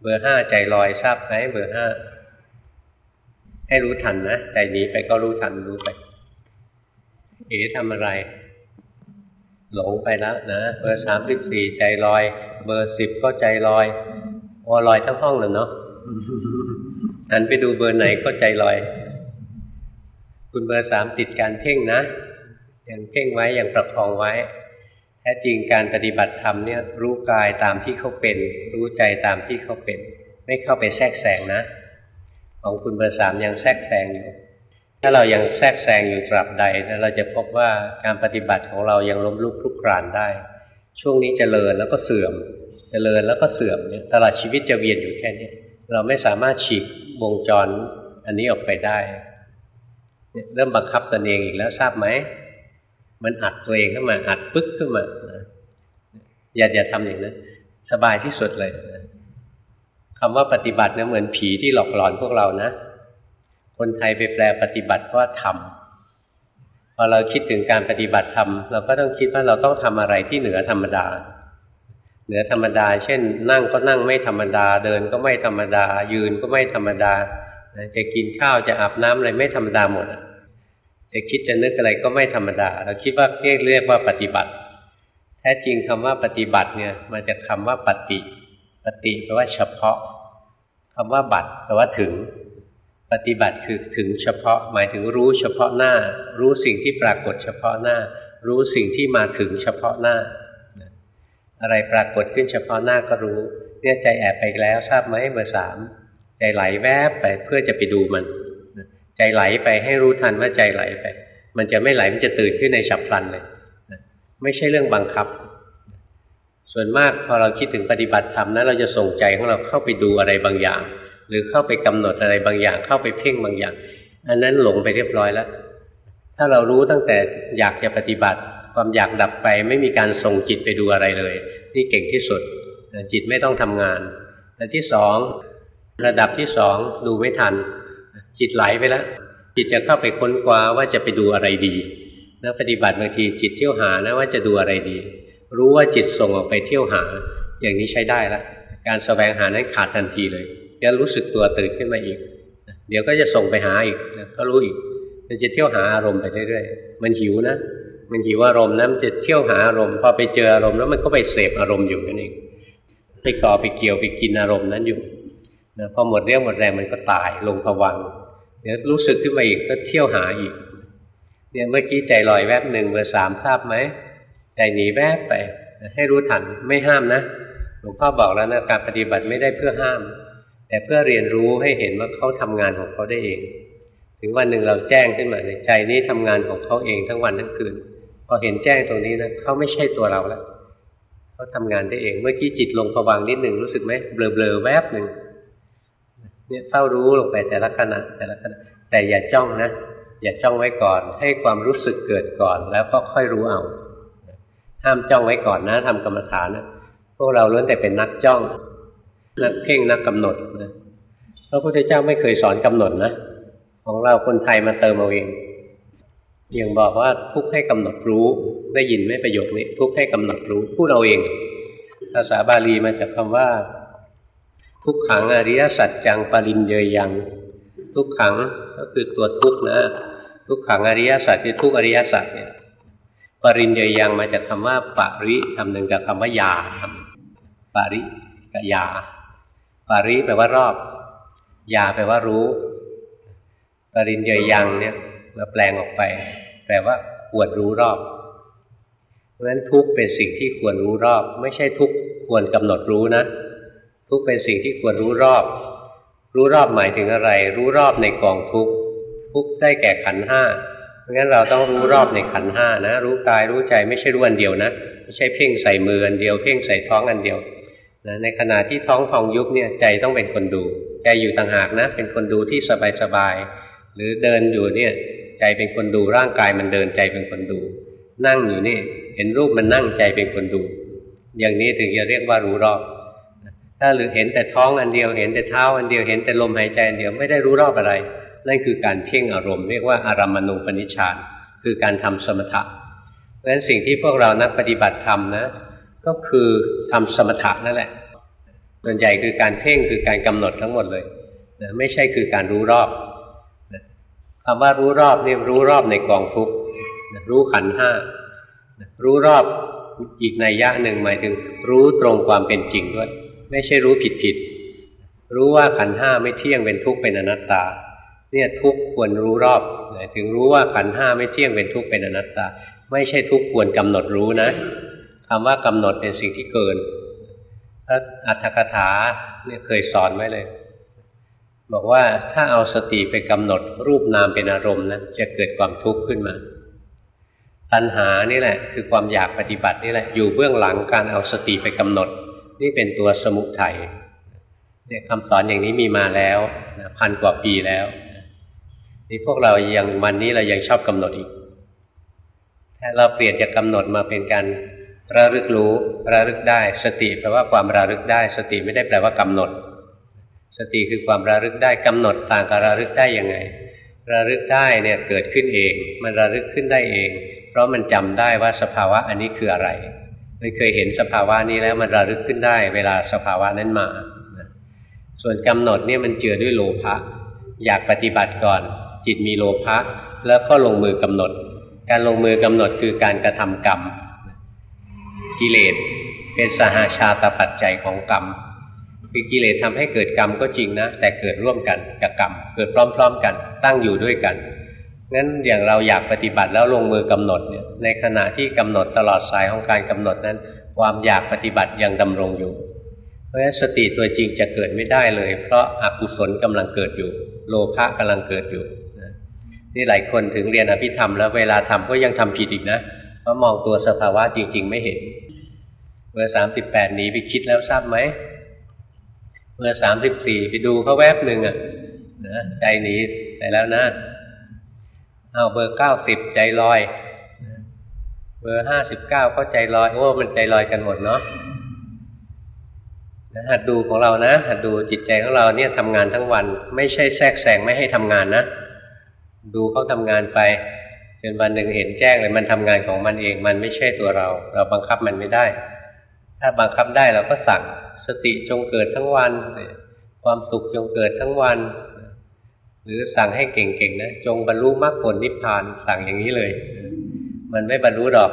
เบอร์ห้าใจลอยทราบไหมเบอร์ห้าให้รู้ทันนะใจหนีไปก็รู้ทันรู้ไป เอ๋ทำอะไร หลงไปแล้วนะเบอร์สามสิบสี่ใจลอย เบอร์สิบก็ใจลอยโอลอยทั้งห้องเลยเนาะหันไปดูเบอร์ไหนก็ใจลอย คุณเบอร์สามติดการเพ่งนะยังเพ่งไว้ยังประคองไว้ แท้จริงการปฏิบัติธรรมเนี่ยรู้กายตามที่เขาเป็น รู้ใจตามที่เขาเป็น ไม่เข้าไปแทรกแซงนะ ของคุณเบอร์สามยังแทรกแซงอยู่ ถ้าเรายังแทรกแซงอยู่ตราบใดเราจะพบว่าการปฏิบัติของเรายังล้มลุกคลุกคลานได้ ช่วงนี้จเจริญแล้วก็เสื่อมจเจริญแล้วก็เสื่อมเนี่ยตลอดชีวิตจะเวียนอยู่แค่นี้เราไม่สามารถฉีกวงจรอันนี้ออกไปได้เริ่มบังคับตนเองอีกแล้วทราบไหม มันอัดตัวเองขึ้นมาอัดปึ๊กขึ้นมาอย่าอย่าทำอย่างนั้นสบายที่สุดเลยคำว่าปฏิบัติเนี่ยเหมือนผีที่หลอกหลอนพวกเรานะ คนไทยไปแปลปฏิบัติว่าทำพอเราคิดถึงการปฏิบัติธรรมเราก็ต้องคิดว่าเราต้องทำอะไรที่เหนือธรรมดา เหนือธรรมดา เช่น นั่งก็นั่งไม่ธรรมดา เดินก็ไม่ธรรมดา ยืนก็ไม่ธรรมดา จะกินข้าวจะอาบน้ำอะไรไม่ธรรมดาหมด จะคิดจะนึกอะไรก็ไม่ธรรมดา เราคิดว่าเรียกเรียว่าปฏิบัติ แท้จริงคำว่าปฏิบัติเนี่ยมาจากคาว่าปฏิ ปฏิแปลว่าเฉพาะคำว่าบัตแปลว่าถึง ปฏิบัติคือถึงเฉพาะ หมายถึงรู้เฉพาะหน้า รู้สิ่งที่ปรากฏเฉพาะหน้า รู้สิ่งที่มาถึงเฉพาะหน้า อะไรปรากฏขึ้นเฉพาะหน้าก็รู้ เนี่ยใจแอบไปแล้วทราบไหมเบอร์สามใจไหลแวบไปเพื่อจะไปดูมัน ใจไหลไปให้รู้ทันว่าใจไหลไป มันจะไม่ไหลมันจะตื่นขึ้นในฉับพลันเลยไม่ใช่เรื่องบังคับ ส่วนมากพอเราคิดถึงปฏิบัติธรรมนะเราจะส่งใจของเราเข้าไปดูอะไรบางอย่าง หรือเข้าไปกำหนดอะไรบางอย่าง เข้าไปเพ่งบางอย่าง อันนั้นหลงไปเรียบร้อยแล้ว ถ้าเรารู้ตั้งแต่อยากจะปฏิบัติ ความอยากดับไปไม่มีการส่งจิตไปดูอะไรเลย นี่เก่งที่สุด จิตไม่ต้องทำงานแต่ที่สองระดับที่สองดูไม่ทัน จิตไหลไปแล้วจิตจะเข้าไปค้นคว้าว่าจะไปดูอะไรดีนักปฏิบัติบางทีจิตเที่ยวหานะว่าจะดูอะไรดี รู้ว่าจิตส่งออกไปเที่ยวหา อย่างนี้ใช้ได้แล้วการสแสวงหานั้นขาดทันทีเลยจะรู้สึกตัวตื่นขึ้นมาอีก เดี๋ยวก็จะส่งไปหาอีกก็รู้อีก มันจะเที่ยวหาอารมณ์ไปเรื่อยๆมันหิวนะมันหิวอารมณ์นะมันจะเที่ยวหาอารมณ์พอไปเจออารมณ์แล้วมันก็ไปเสพอารมณ์อยู่นั่นเองไปก่อไปเกี่ยวไปกินอารมณ์นั้นอยู่นะพอหมดเรี่ยวหมดแรงมันก็ตายลงผวัง เดี๋ยวรู้สึกขึ้นมาอีกก็เที่ยวหาอีก เนี่ยเมื่อกี้ใจลอยแวบหนึ่งเบอร์สามทราบไหมใจหนีแวบไป ให้รู้ทันไม่ห้ามนะหลวงพ่อบอกแล้วนะการปฏิบัติไม่ได้เพื่อห้าม แต่เพื่อเรียนรู้ให้เห็นว่าเขาทำงานของเขาได้เอง ถึงวันหนึ่งเราแจ้งขึ้นมาในใจนี้ทำงานของเขาเองทั้งวันทั้งคืนพอเห็นแจ้งตรงนี้นะเขาไม่ใช่ตัวเราแล้วเขาทำงานได้เอง เมื่อกี้จิตลงผวังนิดหนึ่งรู้สึกไหมเบลอเบลอแวบหนึ่ง เนี่ยเฝ้ารู้ลงไปแต่ละขณะแต่ละขณะแต่อย่าจ้องนะอย่าจ้องไว้ก่อน ให้ความรู้สึกเกิดก่อน แล้วก็ค่อยรู้เอาห้ามจ้องไว้ก่อนนะทำกรรมฐานนะพวกเราล้วนแต่เป็นนักจ้องนักเพ่งนักกำหนดนะพระพุทธเจ้าไม่เคยสอนกำหนดนะของเราคนไทยมาเติมเอาเองอย่างบอกว่าทุกให้กำหนดรู้ได้ยินไหมประโยคนี้ ทุกให้กำหนดรู้พูดเอาเอง ภาษาบาลีมาจากคำว่า ทุกขังอริยสัจจังปรินเยยยัง ทุกขังก็คือตัวทุกนะ ทุกขังอริยสัจคือทุกอริยสัจเนี่ย ปรินเยยยังมาจากคาว่าปริคำหนึ่งกับคำว่ายาคำปริกับยาปริแปลว่ารอบ ยาแปลว่ารู้ ปรินเยยยังเนี่ยมาแปลงออกไป แปลว่าควรรู้รอบเพราะฉะนั้นทุกเป็นสิ่งที่ควรรู้รอบ ไม่ใช่ทุกควรกำหนดรู้นะ ทุกเป็นสิ่งที่ควรรู้รอบ รู้รอบหมายถึงอะไร รู้รอบในกองทุกทุกได้แก่ขันห้าเพราะงั้นเราต้องรู้รอบในขันห้านะรู้กายรู้ใจไม่ใช่รู้อันเดียวนะไม่ใช่เพ่งใส่มืออันเดียว เพ่งใส่ท้องอันเดียวนะในขณะที่ท้องพองยุบเนี่ยใจต้องเป็นคนดู ใจอยู่ต่างหากนะ เป็นคนดูที่สบายๆหรือเดินอยู่เนี่ย ใจเป็นคนดูร่างกายมันเดินใจเป็นคนดู นั่งอยู่นี่ เห็นรูปมันนั่งใจเป็นคนดู อย่างนี้ถึงจะเรียกว่ารู้รอบ ถ้าหรือเห็นแต่ท้องอันเดียวเห็นแต่เท้าอันเดียวเห็นแต่ลมหายใจอันเดียวไม่ได้รู้รอบอะไร นั่นคือการเพ่งอารมณ์เรียกว่าอารามณูปนิชฌานคือการทำสมถะเพราะฉะนั้นสิ่งที่พวกเรานักปฏิบัติธรรมนะ ก็คือทำสมถะนั่นแหละส่วนใหญ่คือการเพ่งคือการกำหนดทั้งหมดเลยนะไม่ใช่คือการรู้รอบคำว่ารู้รอบนี่รู้รอบในกองทุกรู้ขันห้ารู้รอบอีกในยะหนึ่งหมายถึง รู้ตรงความเป็นจริงด้วย ไม่ใช่รู้ผิดผิดรู้ว่าขันห้าไม่เที่ยงเป็นทุกข์เป็นอนัตตา เนี่ยทุกควรรู้รอบถึงรู้ว่าขันห้าไม่เที่ยงเป็นทุกข์เป็นอนัตตา ไม่ใช่ทุกควรกำหนดรู้นะคำว่ากำหนดเป็นสิ่งที่เกินพระอัฏฐกถาเนี่ยเคยสอนไว้เลย บอกว่าถ้าเอาสติไปกำหนดรูปนามเป็นอารมณ์นะจะเกิดความทุกข์ขึ้นมา ตัณหานี่แหละ คือความอยากปฏิบัตินี่แหละอยู่เบื้องหลังการเอาสติไปกำหนด นี่เป็นตัวสมุทัยเนี่ยคำสอนอย่างนี้มีมาแล้วพันกว่าปีแล้วนี่พวกเรายังวันนี้เรายังชอบกำหนดอีก ถ้าเราเปลี่ยนจากกาหนดมาเป็นการระลึกรู้ระลึกได้ สติแปลว่าความระลึกได้ สติไม่ได้แปลว่ากำหนด สติคือความระลึกได้กำหนดต่างกับระลึกได้ยังไง ระลึกได้เนี่ยเกิดขึ้นเอง มันระลึกขึ้นได้เอง เพราะมันจำได้ว่าสภาวะอันนี้คืออะไร มันเคยเห็นสภาวะนี้แล้วมันระลึกขึ้นได้ เวลาสภาวะนั้นมา ส่วนกำหนดเนี่ยมันเจือด้วยโลภะอยากปฏิบัติก่อน จิตมีโลภะแล้วก็ลงมือกำหนด การลงมือกำหนดคือการกระทำกรรม กิเลสเป็นสหาชาตปัจจัยของกรรมคือกิเลสทำให้เกิดกรรมก็จริงนะ แต่เกิดร่วมกันกับกรรม เกิดพร้อม ๆ กัน ตั้งอยู่ด้วยกัน งั้นอย่างเราอยากปฏิบัติแล้วลงมือกำหนดเนี่ยในขณะที่กำหนดตลอดสายของการกำหนดนั้น ความอยากปฏิบัติยังดำรงอยู่ เพราะฉะนั้นสติตัวจริงจะเกิดไม่ได้เลย เพราะอากุศลกำลังเกิดอยู่ โลภะกำลังเกิดอยู่นี่หลายคนถึงเรียนอภิธรรมแล้วเวลาทำก็ยังทำผิดอีกนะเพราะมองตัวสภาวะจริง ๆ ไม่เห็นเมื่อสามสิบแปดหนีไปคิดแล้วทราบไหมเมื่อสามสิบสี่ไปดูเขาแวบหนึ่งอะนะใจหนีไปแล้วนะ เอาเบอร์เก้าสิบใจลอย เบอร์ห้าสิบเก้าก็ใจลอยโอ้มันใจลอยกันหมดเนาะหัดดูของเรานะหัดดูจิตใจของเราเนี่ยทำงานทั้งวัน ไม่ใช่แทรกแซงไม่ให้ทำงานนะดูเขาทำงานไปจนวันหนึ่งเห็นแจ้งเลยมันทำงานของมันเอง มันไม่ใช่ตัวเรา เราบังคับมันไม่ได้ ถ้าบังคับได้เราก็สั่งสติจงเกิดทั้งวัน ความสุขจงเกิดทั้งวัน หรือสั่งให้เก่งๆนะจงบรรลุมรรคผลนิพพานสั่งอย่างนี้เลย มันไม่บรรลุหรอก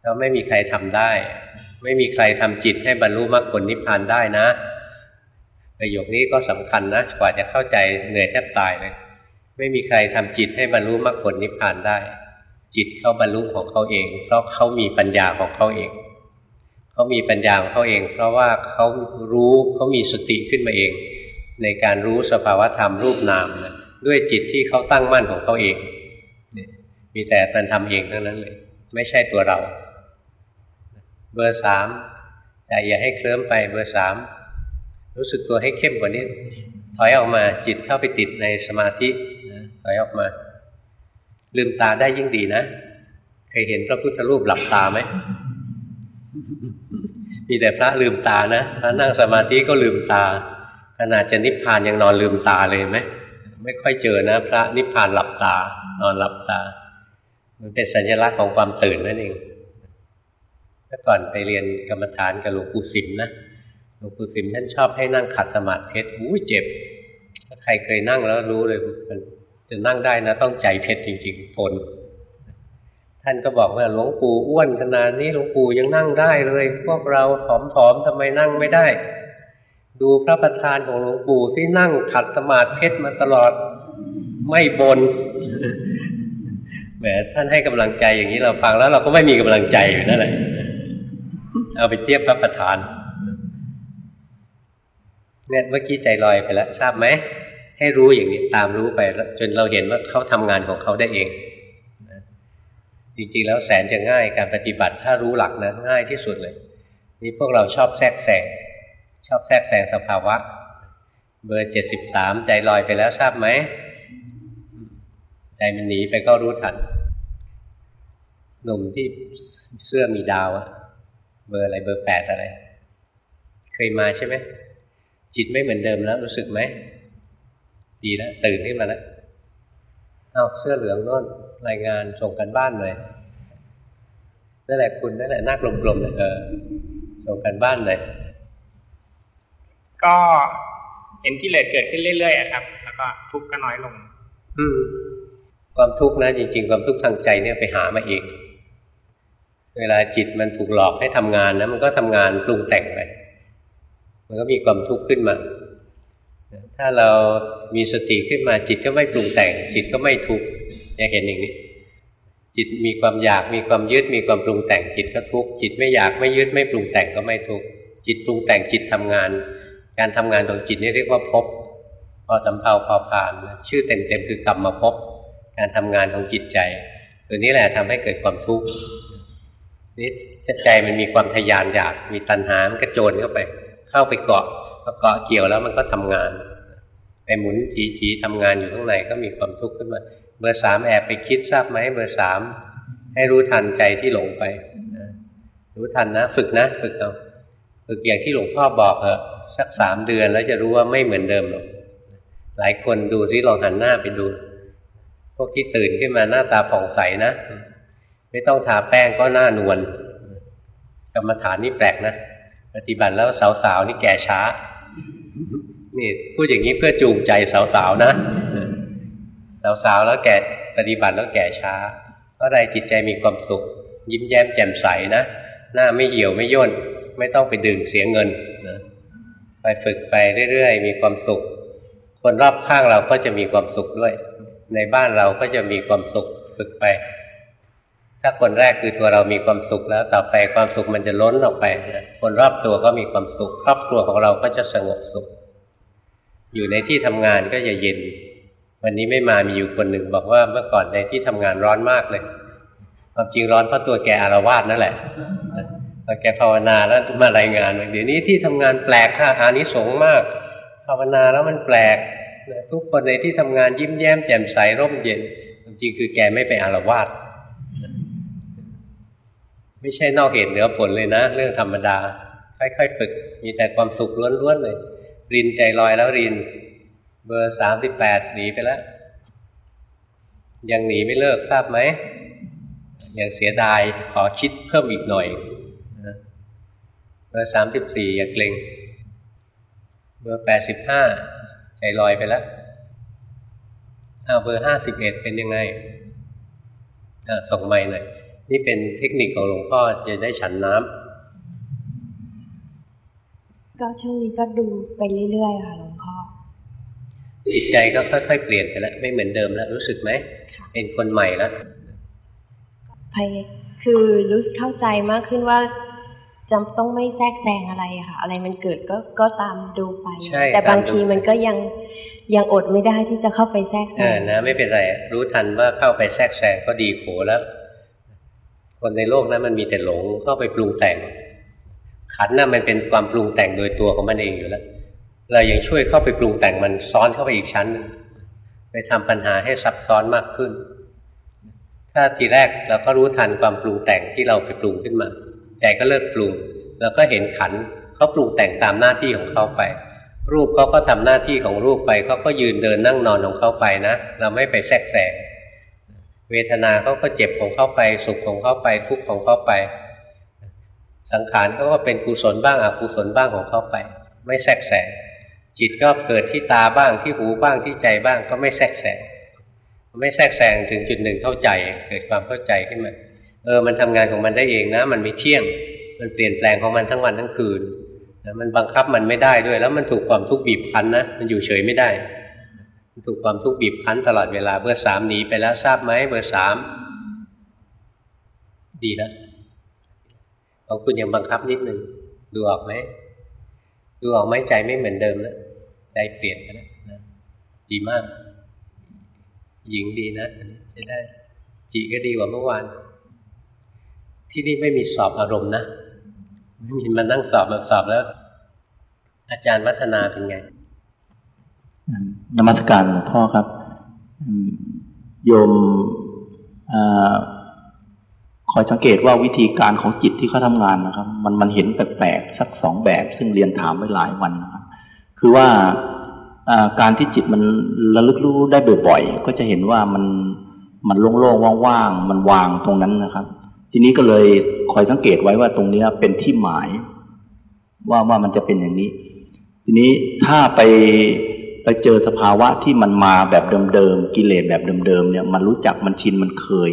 เพราไม่มีใครทำได้ ไม่มีใครทำจิตให้บรรลุมรรคผลนิพพานได้นะประโยคนี้ก็สำคัญนะกว่าจะเข้าใจเหนื่อยแทบตายเลยไม่มีใครทำจิตให้บรรลุมรรคผลนิพพานได้ จิตเขาบรรลุของเขาเอง เพราะเขามีปัญญาของเขาเองเขามีปัญญาของเขาเอง เพราะว่าเขารู้เขามีสติขึ้นมาเอง ในการรู้สภาวธรรมรูปนามนะด้วยจิตที่เขาตั้งมั่นของเขาเองมีแต่มันทำเองทั้งนั้นเลย ไม่ใช่ตัวเรา เบอร์สามแต่อย่าให้เคลิ้มไปเบอร์สามรู้สึกตัวให้เข้มกว่านี้ ถอยออกมาจิตเข้าไปติดในสมาธิถอยออกมา ลืมตาได้ยิ่งดีนะ เคยเห็นพระพุทธรูปหลับตาไหมมีแต่พระลืมตานะพระนั่งสมาธิก็ลืมตา ขนาดจะนิพพานยังนอนลืมตาเลยไหมไม่ค่อยเจอนะ พระนิพพานหลับตา นอนหลับตา มันเป็นสัญลักษณ์ของความตื่นนั่นเองเมื่อก่อนไปเรียนกรรมฐานกับหลวงปู่สิมนะหลวงปู่สิมท่านชอบให้นั่งขัดสมาธิเพชรอู้เจ็บถ้าใครเคยนั่งแล้วรู้เลยมันจะนั่งได้นะ ต้องใจเพชรจริงๆทนท่านก็บอกว่าหลวงปู่อ้วนขนาดนี้หลวงปู่ยังนั่งได้เลย พวกเราผอมๆทำไมนั่งไม่ได้ ดูพระประธานของหลวงปู่ที่นั่งขัดสมาธิเพชรมาตลอด ไม่บนแหมท่านให้กำลังใจอย่างนี้เราฟังแล้ว เราก็ไม่มีกำลังใจอยู่นั่นแหละเอาไปเทียบพระประธานเนี่ยเมื่อกี้ใจลอยไปแล้วทราบไหมให้รู้อย่างนี้ตามรู้ไปจนเราเห็นว่าเขาทำงานของเขาได้เองจริงๆแล้วแสนจะง่ายการปฏิบัติถ้ารู้หลักนะง่ายที่สุดเลย นี่พวกเราชอบแทรกแซง ชอบแทรกแซงสภาวะ เบอร์เจ็ดสิบสามใจลอยไปแล้วทราบไหม ใจมันหนีไปก็รู้ทัน หนุ่มที่เสื้อมีดาวอะเบอร์อะไรเบอร์แปดอะไร เคยมาใช่ไหม จิตไม่เหมือนเดิมแล้ว รู้สึกไหม ดีแล้ว ตื่นขึ้นมาแล้วเอาเสื้อเหลืองน่นรายงานส่งกันบ้านเลยนั่นแหละคุณนั่นแหละหน้ากลมๆเลยเออส่งกันบ้านเลย ก็เห็นกิเลสเกิดขึ้นเรื่อยๆครับ แล้วก็ทุกข์ก็น้อยลง อืม ความทุกข์นะจริง ๆ ความทุกข์ทางใจเนี่ยไปหามาเองเวลาจิตมันถูกหลอกให้ทำงานนะมันก็ทำงานปรุงแต่งไปมันก็มีความทุกข์ขึ้นมา ถ้าเรามีสติขึ้นมาจิตก็ไม่ปรุงแต่ง จิตก็ไม่ทุกข์จะเห็นอย่างนี้ จิตมีความอยากมีความยึดมีความปรุงแต่ง จิตก็ทุกข์จิตไม่อยากไม่ยึดไม่ปรุงแต่งก็ไม่ทุกข์จิตปรุงแต่งจิตทำงาน การทำงานของจิตนี่เรียกว่าภพพอสำเพาพอผ่าน ชื่อเต็มๆคือกรรมมาภพการทำงานของจิตใจ ตัวนี้แหละทำให้เกิดความทุกข์นี่ใจมันมีความทยานอยากมีตัณหามันกระโจนเข้าไป เข้าไปเกาะพอเกาะเกี่ยวแล้วมันก็ทำงานไปหมุนจีจีทำงานอยู่ข้างในก็มีความทุกข์ขึ้นมาเบอร์สามแอบไปคิดทราบไหมเบอร์สามให้รู้ทันใจที่หลงไปรู้ทันนะ ฝึกนะ ฝึกเอาฝึกอย่างที่หลวงพ่อบอกเถอะ สักสามเดือนแล้วจะรู้ว่าไม่เหมือนเดิมหรอกหลายคนดูซิลองหันหน้าไปดู พวกที่ตื่นขึ้นมาหน้าตาผ่องใสนะ ไม่ต้องทาแป้งก็หน้านวลกรรมฐานนี่แปลกนะปฏิบัติแล้วสาวๆนี่แก่ช้า นี่พูดอย่างนี้เพื่อจูงใจสาวๆนะสาวๆแล้วแก่ปฏิบัติแล้วแก่ช้าเพราะอะไรจิตใจมีความสุข ยิ้มแย้มแจ่มใสนะหน้าไม่เหี่ยวไม่ย่นไม่ต้องไปดึงเสียเงินนะ ฝึกไปเรื่อยๆ มีความสุข คนรอบข้างเราก็จะมีความสุขด้วย ในบ้านเราก็จะมีความสุขฝึกไป ถ้าคนแรกคือตัวเรามีความสุขแล้ว ต่อไปความสุขมันจะล้นออกไปคนรอบตัวก็มีความสุข ครอบครัวของเราก็จะสงบสุข อยู่ในที่ทำงานก็จะเย็น วันนี้ไม่มามีอยู่คนหนึ่งบอกว่าเมื่อก่อนในที่ทำงานร้อนมากเลยความจริงร้อนเพราะตัวแกอารวาสนั่นแหละ พอแกภาวนาแล้วมารายงานเดี๋ยวนี้ที่ทำงานแปลกค่ะอานิสงส์มาก ภาวนาแล้วมันแปลกทุกคนในที่ทำงานยิ้มแย้มแจ่มใสร่มเย็นจริงคือแกไม่ไปอารวาสไม่ใช่นอกเหตุเหนือผลเลยนะ เรื่องธรรมดา ค่อยๆฝึก มีแต่ความสุขล้วนๆเลยรินใจลอยแล้วริน เบอร์สามสิบแปดหนีไปแล้ว ยังหนีไม่เลิกทราบไหมยังเสียดายขอคิดเพิ่มอีกหน่อย บอร์สามสิบสี่อย่าเกรงเบอร์แปดสิบห้าใจลอยไปแล้วอ้าวเบอร์ห้าสิบเอ็ดเป็นยังไงอ่าส่งไม่หน่อยนี่เป็นเทคนิคของหลวงพ่อจะได้ฉันน้ำก็ช่วงนี้ก็ดูไปเรื่อยๆค่ะหลวงพ่อจิตใจก็ค่อยๆเปลี่ยนไปแล้วไม่เหมือนเดิมแล้ว รู้สึกไหมเป็นคนใหม่แล้วพยคือรู้เข้าใจมากขึ้นว่า จำต้องไม่แทรกแซงอะไรค่ะ อะไรมันเกิดก็ก็ตามดูไป แต่บางทีมันก็ยังยังอดไม่ได้ที่จะเข้าไปแทรกแซงนะไม่เป็นไร รู้ทันว่าเข้าไปแทรกแซงก็ดีโขแล้ว คนในโลกนั้นมันมีแต่หลงเข้าไปปรุงแต่ง ขันน่ะมันเป็นความปรุงแต่งโดยตัวของมันเองอยู่แล้วเรายังช่วยเข้าไปปรุงแต่งมันซ้อนเข้าไปอีกชั้นนึงไปทำปัญหาให้ซับซ้อนมากขึ้น ถ้าทีแรกเราก็รู้ทันความปรุงแต่งที่เราไปปรุงขึ้นมา ใจก็เลิกปรุง แล้วก็เห็นขันเขาปรุงแต่งตามหน้าที่ของเขาไป รูปเขาก็ทำหน้าที่ของรูปไปเขาก็ยืนเดินนั่งนอนของเขาไปนะ เราไม่ไปแทรกแซงเวทนาเขาก็เจ็บของเขาไป สุขของเขาไป ทุกข์ของเขาไป สังขารเขาก็เป็นกุศลบ้างอกุศลบ้างของเขาไป ไม่แทรกแซงจิตก็เกิดที่ตาบ้างที่หูบ้างที่ใจบ้างก็ไม่แทรกแซงไม่แทรกแซงถึงจุดหนึ่งเข้าใจ เกิดความเข้าใจขึ้นมา เออมันทำงานของมันได้เองนะ มันไม่เที่ยง มันเปลี่ยนแปลงของมันทั้งวันทั้งคืนนะมันบังคับมันไม่ได้ด้วย แล้วมันถูกความทุกข์บีบคั้นนะมันอยู่เฉยไม่ได้มันถูกความทุกข์บีบคั้นตลอดเวลาเบอร์สามหนีไปแล้วทราบไหมเบอร์สามดีแล้วของคุณยังบังคับนิดนึงดูออกไหมดูออกไหมใจไม่เหมือนเดิมแล้วใจเปลี่ยนไปแล้วนะดีมาก หญิงดีนะใช้ได้จีก็ดีกว่าเมื่อวาน ที่นี่ไม่มีสอบอารมณ์นะไม่มีมานั่งสอบมาสอบแล้ว อาจารย์วัฒนาเป็นไงนมัสการหลวงพ่อครับโยมอคอยสังเกตว่าวิธีการของจิตที่เขาทำงานนะครับ มันมันเห็นแปลกๆสักสองแบบ ซึ่งเรียนถามไปหลายวันนะครับคือว่าการที่จิตมันระลึกรู้ได้บ่อยๆก็จะเห็นว่ามันมันโล่งๆว่างๆมันวางตรงนั้นนะครับ ทีนี้ก็เลยคอยสังเกตไว้ว่าตรงนี้เป็นที่หมาย ว่าว่ามันจะเป็นอย่างนี้ ทีนี้ถ้าไปไปเจอสภาวะที่มันมาแบบเดิมๆกิเลสแบบเดิมๆเนี่ย มันรู้จักมันชินมันเคย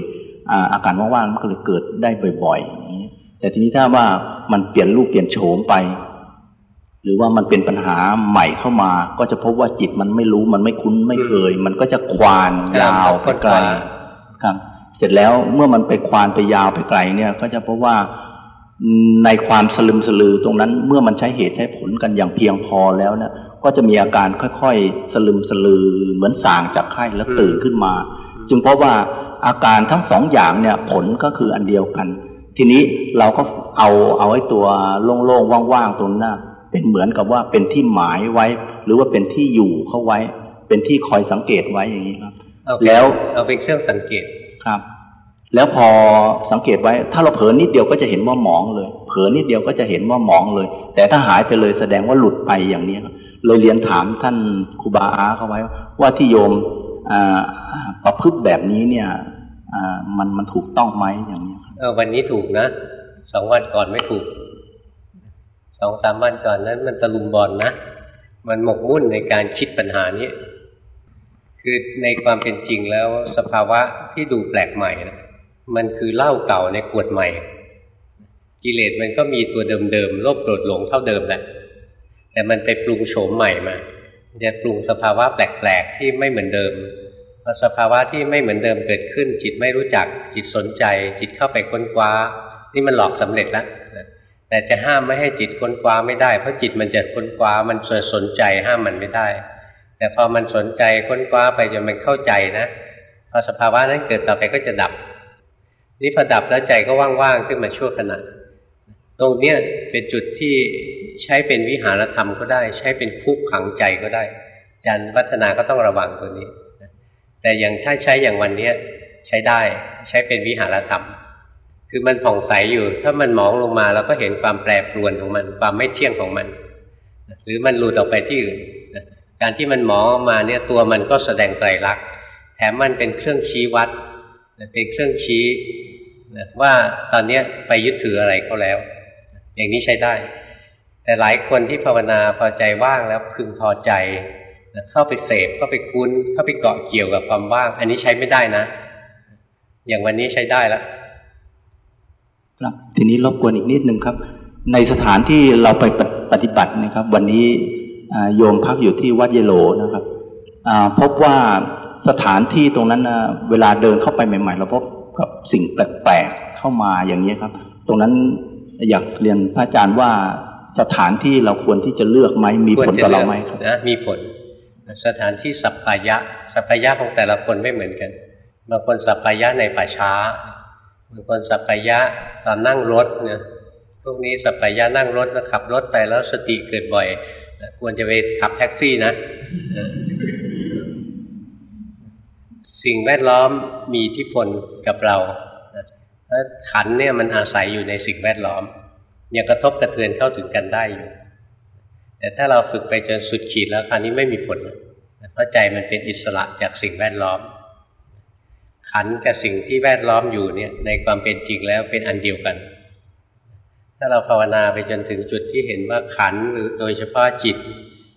อาอาการว่างๆมันก็เลยเกิดได้บ่อยๆแต่ทีนี้ถ้าว่ามันเปลี่ยนรูปเปลี่ยนโฉมไป หรือว่ามันเป็นปัญหาใหม่เข้ามา ก็จะพบว่าจิตมันไม่รู้มันไม่คุ้นไม่เคย มันก็จะควานยาวไปไกลครับ ร็จแล้วเมื่อมันไปควานไปยาวไปไกลเนี่ย ก็จะพบว่าในความสลึมสลือตรงนั้น เมื่อมันใช้เหตุใช้ผลกันอย่างเพียงพอแล้วเนี่ยก็จะมีอาการค่อยๆสลึมสลือเหมือนสางจากไข้แล้วตื่นขึ้นมา จึงเพราะว่าอาการทั้งสองอย่างเนี่ย ผลก็คืออันเดียวกัน ทีนี้เราก็เอาเอาไอ้ตัวโล่งๆว่างๆตรงหน้า เป็นเหมือนกับว่าเป็นที่หมายไว้ หรือว่าเป็นที่อยู่เข้าไว้ เป็นที่คอยสังเกตไว้อย่างนี้ครับ แล้วเอาเป็นเครื่องสังเกตครับ แล้วพอสังเกตไว้ ถ้าเราเผลอนิดเดียวก็จะเห็นว่าหมองเลย เผลอนิดเดียวก็จะเห็นว่าหมองเลย แต่ถ้าหายไปเลยแสดงว่าหลุดไปอย่างนี้เลยเรียนถามท่านครูบาอาเขาไว้ ว่าที่โยมประพฤติแบบนี้เนี่ยมันมันถูกต้องไหมอย่างนี้เออวันนี้ถูกนะสองวันก่อนไม่ถูกสองสามวันก่อนนั้น มันตะลุมบอลนะมันหมกมุ่นในการคิดปัญหานี้คือในความเป็นจริงแล้วสภาวะที่ดูแปลกใหม่นะ มันคือเหล้าเก่าในขวดใหม่ กิเลสมันก็มีตัวเดิมๆโลภโกรธหลงเท่าเดิมแหละแต่มันไปปรุงโฉมใหม่มาจะปรุงสภาวะแปลกๆที่ไม่เหมือนเดิมพอสภาวะที่ไม่เหมือนเดิมเกิดขึ้น จิตไม่รู้จัก จิตสนใจ จิตเข้าไปค้นคว้า นี่มันหลอกสำเร็จแล้วแต่จะห้ามไม่ให้จิตค้นคว้าไม่ได้ เพราะจิตมันจะค้นคว้ามันสนใจห้ามมันไม่ได้ แต่พอมันสนใจค้นคว้าไปจนมันเข้าใจนะพอสภาวะนั้นเกิดต่อไปก็จะดับ นี่พอดับแล้วใจก็ว่างๆขึ้นมาชั่วขณะตรงเนี้ยเป็นจุดที่ใช้เป็นวิหารธรรมก็ได้ ใช้เป็นคุกขังใจก็ได้จันวัฒนาก็ต้องระวังตัวนี้ แต่อย่างถ้าใช้อย่างวันเนี้ยใช้ได้ใช้เป็นวิหารธรรม คือมันผ่องใสอยู่ ถ้ามันมองลงมาเราก็เห็นความแปรปรวนของมัน ความไม่เที่ยงของมัน หรือมันหลุดออกไปที่อื่นการที่มันมองมาเนี่ยตัวมันก็แสดงไตรลักษณ์แถมมันเป็นเครื่องชี้วัดเป็นเครื่องชี้ ว่าตอนนี้ไปยึดถืออะไรเขาแล้ว อย่างนี้ใช้ได้ แต่หลายคนที่ภาวนาพอใจว่างแล้วพึงพอใจเข้าไปเสพเข้าไปคุ้น เข้าไปเกาะเกี่ยวกับความว่าง อันนี้ใช้ไม่ได้นะ อย่างวันนี้ใช้ได้แล้วครับทีนี้รบกวนอีกนิดนึงครับ ในสถานที่เราไปปฏิบัตินะครับ วันนี้โยมพักอยู่ที่วัดเยโลนะครับพบว่าสถานที่ตรงนั้นเวลาเดินเข้าไปใหม่ ๆ เราพบ กับสิ่งแปลกๆเข้ามาอย่างนี้ครับ ตรงนั้นอยากเรียนพระอาจารย์ว่าสถานที่เราควรที่จะเลือกไหมมีผลต่อเราไหมครับนะมีผล สถานที่สัปปายะ สัปปายะของแต่ละคนไม่เหมือนกันบางคนสัปปายะในป่าช้าบางคนสัปปายะตอนนั่งรถเนี่ยพวกนี้สัปปายะนั่งรถแล้วขับรถไปแล้วสติเกิดบ่อยควรจะไปขับแท็กซี่นะ สิ่งแวดล้อมมีอิทธิพลกับเราขันเนี่ยมันอาศัยอยู่ในสิ่งแวดล้อมยังกระทบกระเทือนเข้าถึงกันได้อยู่ แต่ถ้าเราฝึกไปจนสุดขีดแล้วคราวนี้ไม่มีผลเพราะใจมันเป็นอิสระจากสิ่งแวดล้อม ขันกับสิ่งที่แวดล้อมอยู่เนี่ย ในความเป็นจริงแล้วเป็นอันเดียวกัน ถ้าเราภาวนาไปจนถึงจุดที่เห็นว่าขันหรือโดยเฉพาะจิต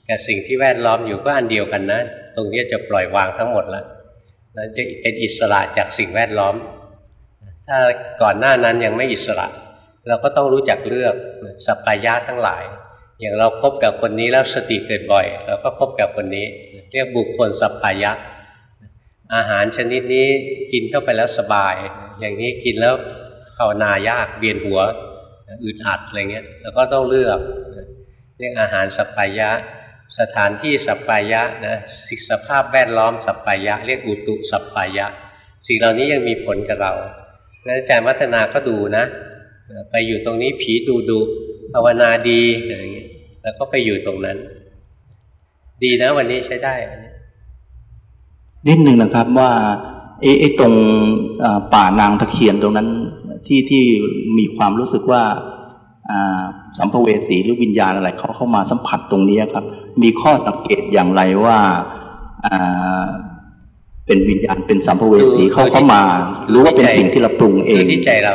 กับสิ่งที่แวดล้อมอยู่ก็อันเดียวกันนะ ตรงนี้จะปล่อยวางทั้งหมดแล้ว แล้วจะเป็นอิสระจากสิ่งแวดล้อม ถ้าก่อนหน้านั้นยังไม่อิสระ เราก็ต้องรู้จักเลือกสัพพายะทั้งหลาย อย่างเราคบกับคนนี้แล้วสติเกิดบ่อย เราก็คบกับคนนี้ เรียกบุคคลสัพพายะ อาหารชนิดนี้กินเข้าไปแล้วสบาย อย่างนี้กินแล้วภาวนายากเบียนหัวอึดอัดอะไรเงี้ยเราก็ต้องเลือกเรียกอาหารสัพพายะ สถานที่สัปปายะนะ สิ่งสภาพแวดล้อมสัปปายะ เรียกอุตุสัปปายะ สิ่งเหล่านี้ยังมีผลกับเราแล้วอาจารย์วัฒนาก็ดูนะ ไปอยู่ตรงนี้ผีดูดูภาวนาดีอะไรเงี้ยแล้วก็ไปอยู่ตรงนั้น ดีนะวันนี้ใช้ได้นิดหนึ่งนะครับว่าไอ้ไอ้ตรงป่านางตะเคียนตรงนั้นที่ที่มีความรู้สึกว่าสัมภเวสีหรือวิญญาณอะไรเขาเข้ามาสัมผัสตรงนี้ครับ มีข้อสังเกตอย่างไรว่า เป็นวิญญาณเป็นสัมภเวสีเข้าเข้ามาหรือว่าเป็นสิ่งที่เราปรุงเองที่ใจเรา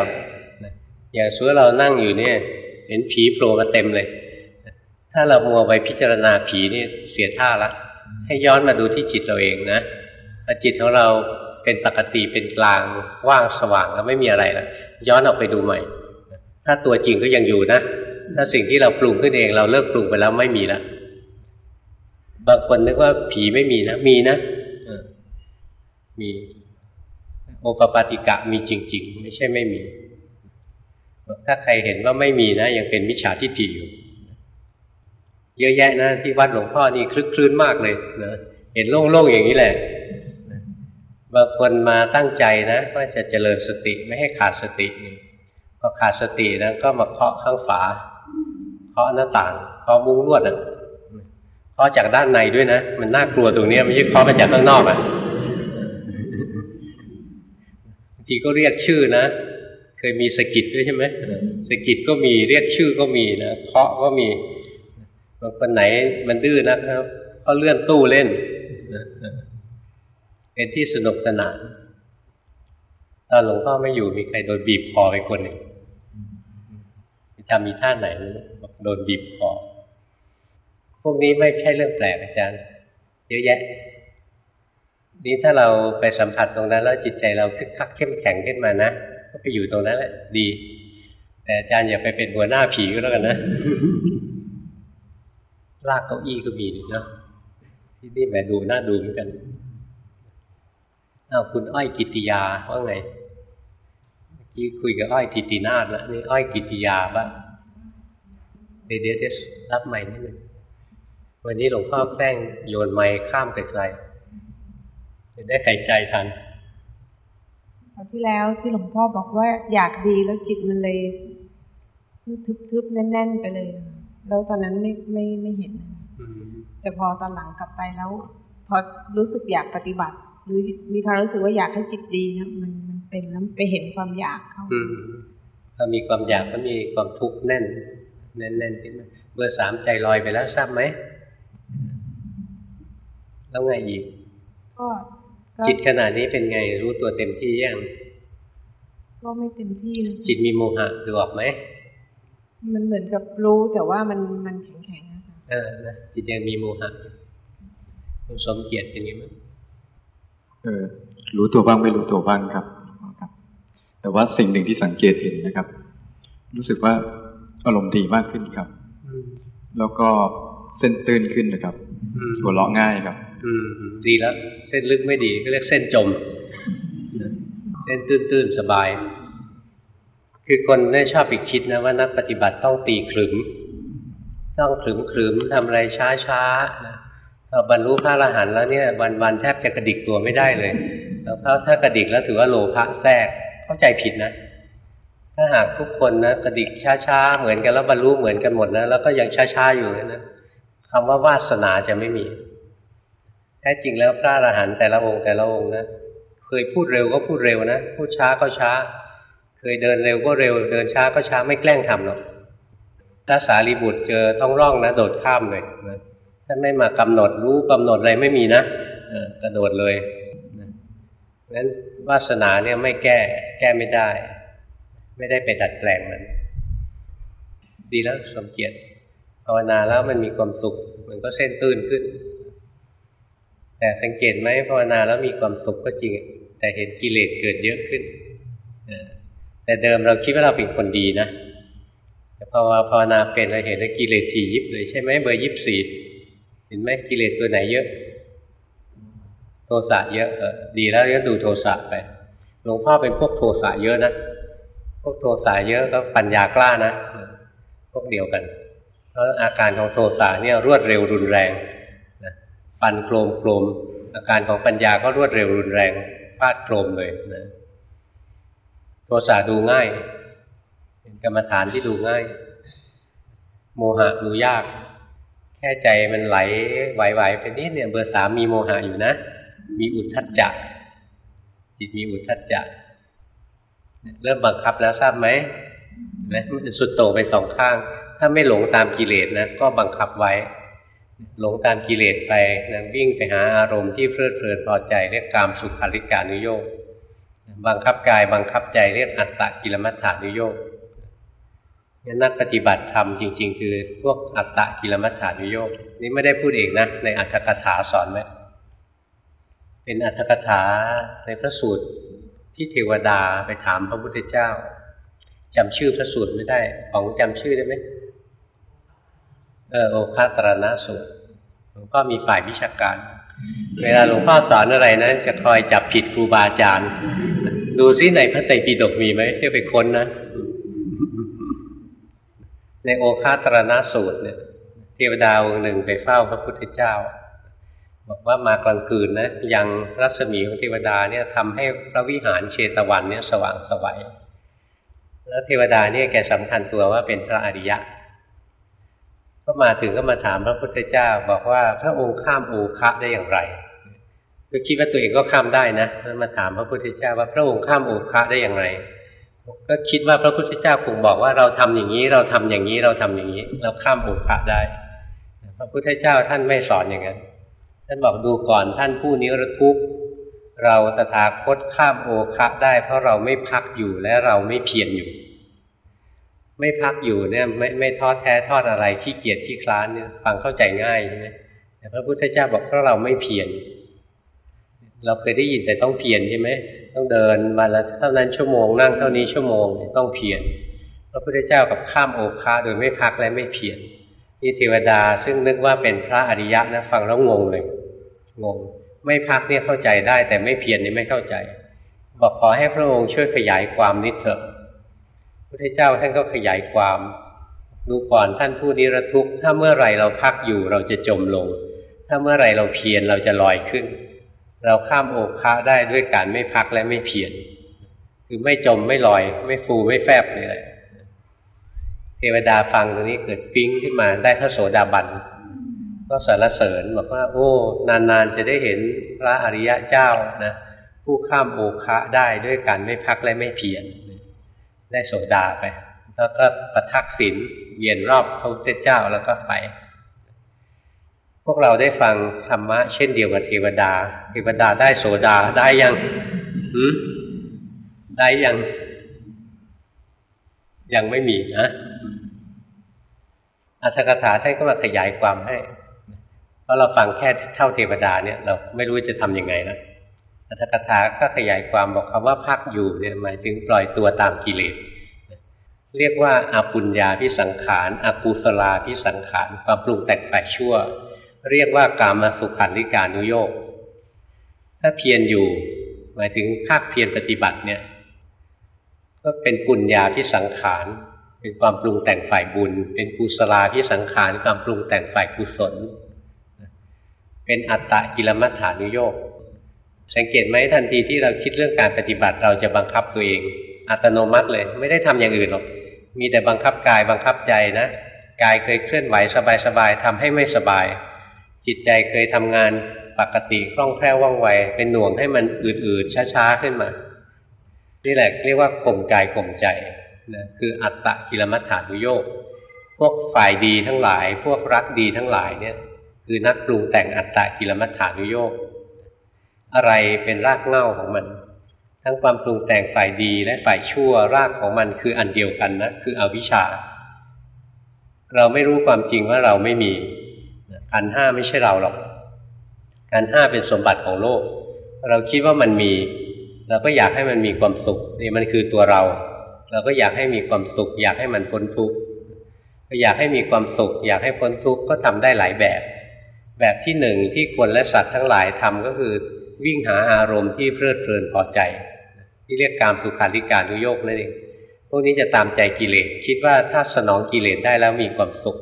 อย่างสมมติเรานั่งอยู่เนี่ย เห็นผีโผล่มาเต็มเลย ถ้าเรามัวไปพิจารณาผีนี่เสียท่าละ ให้ย้อนมาดูที่จิตเราเองนะจิตของเราเป็นปกติเป็นกลางว่างสว่างแล้วไม่มีอะไรแล้วย้อนออกไปดูใหม่ ถ้าตัวจริงก็ยังอยู่นะ ถ้าสิ่งที่เราปรุงขึ้นเองเราเลิกปรุงไปแล้วไม่มีแล้ว บางคนนึกว่าผีไม่มีนะ มีนะมี โอปปาติกะมีจริง ๆ ไม่ใช่ไม่มี ถ้าใครเห็นว่าไม่มีนะ ยังเป็นมิจฉาทิฏฐิอยู่ เยอะแยะนะที่วัดหลวงพ่อนี่คลึกคลื้นมากเลยนะเห็นโล่งๆอย่างนี้แหละบางคนมาตั้งใจนะว่าจะเจริญสติไม่ให้ขาดสติพอขาดสตินะก็มาเคาะข้างฝาเคาะหน้าต่างเคาะมุ้งลวดอะาะจากด้านในด้วยนะ มันน่ากลัวตรงนี้ไม่ใช่เคาะมาจากข้างนอกอะบางทีก็เรียกชื่อนะเคยมีสกิดด้วยใช่ไหมสกิดก็มีเรียกชื่อก็มีนะเคาะก็มีบางคนไหนมันดื้อนะครับก็เลื่อนตู้เล่นเป็นที่สนุกสนานตอนหลวงพ่อไม่อยู่มีใครโดนบีบคอไปคนหนึ่งจำมีท่าไหนโดนบีบคอ พวกนี้ไม่ใช่เรื่องแปลกอาจารย์ เยอะแยะ นี้ถ้าเราไปสัมผัสตรงนั้น แล้วจิตใจเราคึกคักเข้มแข็งขึ้นมานะก็ไปอยู่ตรงนั้นแหละ ดี แต่อาจารย์อย่าไปเป็นหัวหน้าผีก็แล้วกันนะลากเก้าอี้ก็มีนะที่นี่แหมดูน่าดูเหมือนกันเอาคุณอ้อยกิติยาว่าไงเมื่อกี้คุยกับอ้อยกิตินาถแล้วนี่อ้อยกิติยาบ้างเดี๋ยวเดี๋ยวรับใหม่นิดนึง วันนี้หลวงพ่อแป้งโยนไม้ข้ามไกลๆจะได้หายใจทันคราวที่แล้วที่หลวงพ่อบอกว่าอยากดีแล้วจิตมันเลยทึบๆแน่นๆไปเลย แล้วตอนนั้นไม่ไม่ไม่เห็นแต่พอตอนหลังกลับไปแล้ว พอรู้สึกอยากปฏิบัติ หรือมีความรู้สึกว่าอยากให้จิตดีนะมันมันเป็นแล้วไปเห็นความอยากเขาพอมีความอยากก็มีความทุกข์แน่น แน่นแน่นขึ้นมาเบอร์สามใจลอยไปแล้วทราบไหม แล้วไงอีกก็จิตขนาดนี้เป็นไงรู้ตัวเต็มที่ยังก็ไม่เต็มที่เลยจิตมีโมหะดูออกไหมมันเหมือนกับรู้แต่ว่ามันมันแข็งแข็งนะคะเออนะจิตยังมีโมหะคุณสมเกียรติเป็นยังไงเออ รู้ตัวบ้างไม่รู้ตัวบ้างครับครับ แต่ว่าสิ่งหนึ่งที่สังเกตเห็นนะครับ รู้สึกว่าอารมณ์ดีมากขึ้นครับแล้วก็เส้นตื้นขึ้นนะครับหัวเราะง่ายครับ อืมดีแล้ว เส้นลึกไม่ดีก็เรียกเส้นจม เส้นตื้นๆสบาย คือคนได้ชอบอีกคิดนะว่านักปฏิบัติต้องตีขลึมต้องขลึมขลึมทำอะไรช้าช้านะพอบรรลุพระอรหันต์แล้วเนี่ย วันวันแทบจะกระดิกตัวไม่ได้เลย แล้วถ้ากระดิกแล้วถือว่าโลภะแทรกเข้าใจผิดนะถ้าหากทุกคนนะกระดิกช้าๆเหมือนกันแล้วบรรลุเหมือนกันหมดนะแล้วก็ยังช้าๆอยู่นะคำว่าวาสนาจะไม่มี แท้จริงแล้วพระอรหันต์แต่ละองค์แต่ละองค์นะเคยพูดเร็วก็พูดเร็วนะพูดช้าก็ช้า เคยเดินเร็วก็เร็ว เดินช้าก็ช้าไม่แกล้งทำหรอกถ้าสารีบุตรเจอท้องร่องนะ โดดข้ามเลยนะท่านไม่มากำหนดรู้กำหนดอะไรไม่มีนะกระโดดเลยนั้นวาสนาเนี่ยไม่แก้ แก้ไม่ได้ ไม่ได้ไปดัดแปลงมัน ดีแล้วสมเกียรติภาวนาแล้วมันมีความสุข มันก็เส้นตื้นขึ้น แต่สังเกตไหมภาวนาแล้วมีความสุขก็จริง แต่เห็นกิเลสเกิดเยอะขึ้นแต่เดิมเราคิดว่าเราเป็นคนดีนะแต่พอภาวนาเป็นเราเห็นว่ากิเลสสี่ยิบเลยใช่ไหมเบอร์ยิบสี่เห็นไหมกิเลสตัวไหนเยอะ โทสะเยอะเออดีแล้วก็ดูโทสะไปหลวงพ่อเป็นพวกโทสะเยอะนะพวกโทสะเยอะก็ปัญญากล้านะพวกเดียวกัน เพราะอาการของโทสะเนี่ยรวดเร็วรุนแรง ปั่นโครมโครมอาการของปัญญาก็รวดเร็วรุนแรงฟาดโครมเลยนะโทสะดูง่าย เป็นกรรมฐานที่ดูง่าย โมหะดูยาก แค่ใจมันไหลไหวๆไปนิดเนี่ยเบอร์สามมีโมหะอยู่นะ มีอุทธัจจะจิตมีอุทธัจจะเริ่มบังคับแล้วทราบไหมนะมันสุดโต่งไปสองข้าง ถ้าไม่หลงตามกิเลสนะก็บังคับไว้ หลงตามกิเลสไปนะวิ่งไปหาอารมณ์ที่เพลิดเพลินพอใจเรียกกามสุขาริการนุโยกบังคับกายบังคับใจเรียกอัตตะกิลมัฏฐานุโยกนี่นักปฏิบัติธรรมจริง ๆ คือพวกอัตตะกิลมัฏฐานุโยกนี่ไม่ได้พูดเองนะในอัตถกถาสอนไว้เป็นอัตถกถาในพระสูตรที่เทวดาไปถามพระพุทธเจ้าจำชื่อพระสูตรไม่ได้ของจำชื่อได้ไหม เออโอภาตรณสูตรหลวงพ่อมีฝ่ายวิชาการ เวลาหลวงพ่อสอนอะไรนะจะคอยจับผิดครูบาอาจารย์ ดูซิในพระไตรปิฎกมีไหมที่ไปค้นนะ ในโอคาตรณสูตรเนี่ยเทวดาองค์หนึ่งไปเฝ้าพระพุทธเจ้า บอกว่ามากลางคืนนะยังรัศมีของเทวดาเนี่ยทำให้พระวิหารเชตวันเนี่ยสว่างสวัยแล้วเทวดาเนี่ยแกสำคัญตัวว่าเป็นพระอริยะ ก็มาถึงก็มาถามพระพุทธเจ้า บอกว่าพระองค์ข้ามโอคะได้อย่างไรก็คิดว่าตัวเองก็ข้ามได้นะแล้วมาถามพระพุทธเจ้าว่าพระองค์ข้ามโอคะได้อย่างไร ก็คิดว่าพระพุทธเจ้าคงบอกว่าเราทำอย่างนี้ เราทำอย่างนี้เราทำอย่างนี้ เราข้ามโอคะได้ พระพุทธเจ้าท่านไม่สอนอย่างนั้น ท่านบอกดูก่อนท่านผู้นี้รทุกเราตถาคตข้ามโอคะได้ เพราะเราไม่พักอยู่และเราไม่เพียรอยู่ ไม่พักอยู่เนี่ยไม่ไม่ทอดแท้ทอดอะไรที่เกียจที่คลานเนี่ยฟังเข้าใจง่ายใช่ไหมแต่พระพุทธเจ้าบอกเพราะเราไม่เพียรเราเคยได้ยินแต่ต้องเพียรใช่ไหมต้องเดินมาละเท่านั้นชั่วโมงนั่งเท่านี้ชั่วโมงต้องเพียรพระพุทธเจ้ากับข้ามโอคาโดยไม่พักและไม่เพียรนี่เทวดาซึ่งนึกว่าเป็นพระอริยะนะฟังแล้วงงเลยงง ไม่พักเนี่ยเข้าใจได้ แต่ไม่เพียรนี่ไม่เข้าใจ บอกขอให้พระองค์ช่วยขยายความนิดเถอะ พระเจ้าท่านก็ขยายความ ดูก่อนท่านผู้นิรทุกข์ถ้าเมื่อไรเราพักอยู่เราจะจมลง ถ้าเมื่อไรเราเพียรเราจะลอยขึ้น เราข้ามโอคาได้ด้วยการไม่พักและไม่เพียรคือไม่จมไม่ลอย ไม่ฟูไม่แฟบเลยเทวดาฟังตรงนี้เกิดปิ๊งขึ้นมาได้พระโสดาบันก็สรรเสริญบอกว่า โอ้ นานๆจะได้เห็นพระอริยะเจ้านะผู้ข้ามโอคะได้ด้วยการไม่พักและไม่เพียร ได้โสดาไป แล้วก็ประทักษิณเวียนรอบพระพุทธเจ้าแล้วก็ไป พวกเราได้ฟังธรรมะเช่นเดียวกับเทวดา เทวดาได้โสดาได้ยังหืมได้ยัง ยังไม่มีนะอัตถกถาท่านก็มาขยายความให้ เพราะเราฟังแค่เท่าเทวดาเนี่ย เราไม่รู้จะทำยังไงนะ อัตถกถาก็ขยายความบอกคำว่าพักอยู่เนี่ยหมายถึงปล่อยตัวตามกิเลสเรียกว่าอาปุญญาพิสังขารอากุศลาพิสังขารความปรุงแต่งแปดชั่ว เรียกว่ากามาสุขันธิการนุโยกถ้าเพียรอยู่ หมายถึงภาคเพียรปฏิบัติเนี่ย ก็เป็นปุญญาพิสังขารเป็นความปรุงแต่งฝ่ายบุญ เป็นกุศลาพิสังขารความปรุงแต่งฝ่ายกุศล เป็นอัตตะกิลมัฏฐานุโยก สังเกตไหมทันทีที่เราคิดเรื่องการปฏิบัติเราจะบังคับตัวเอง อัตโนมัติเลย ไม่ได้ทำอย่างอื่นหรอกมีแต่บังคับกายบังคับใจนะกายเคยเคลื่อนไหวสบายๆทำให้ไม่สบาย จิตใจเคยทำงานปกติคล่องแคล่วว่องไวเป็นหน่วงให้มันอืดๆช้าๆขึ้นมา นี่แหละเรียกว่าข่มกายข่มใจนะคืออัตตะกิลมัฏฐานุโยกพวกฝ่ายดีทั้งหลาย พวกรักดีทั้งหลายเนี่ย คือนักปรุงแต่งอัตตะกิลมัฏฐานุโยก อะไรเป็นรากเหง้าของมัน ทั้งความปรุงแต่งฝ่ายดีและฝ่ายชั่วรากของมันคืออันเดียวกันนะคืออวิชชา เราไม่รู้ความจริงว่าเราไม่มีขันห้าไม่ใช่เราหรอกขันห้าเป็นสมบัติของโลก เราคิดว่ามันมี เราก็อยากให้มันมีความสุขนี่มันคือตัวเรา เราก็อยากให้มีความสุข อยากให้มันพ้นทุกข์อยากให้มีความสุข อยากให้พ้นทุกข์ก็ทำได้หลายแบบ แบบที่หนึ่งที่คนและสัตว์ทั้งหลายทำก็คือ วิ่งหาอารมณ์ที่เพลิดเพลินพอใจ ที่เรียกการสุขาริการุโยกนั่นเองพวกนี้จะตามใจกิเลสคิดว่าถ้าสนองกิเลสได้แล้วมีความสุข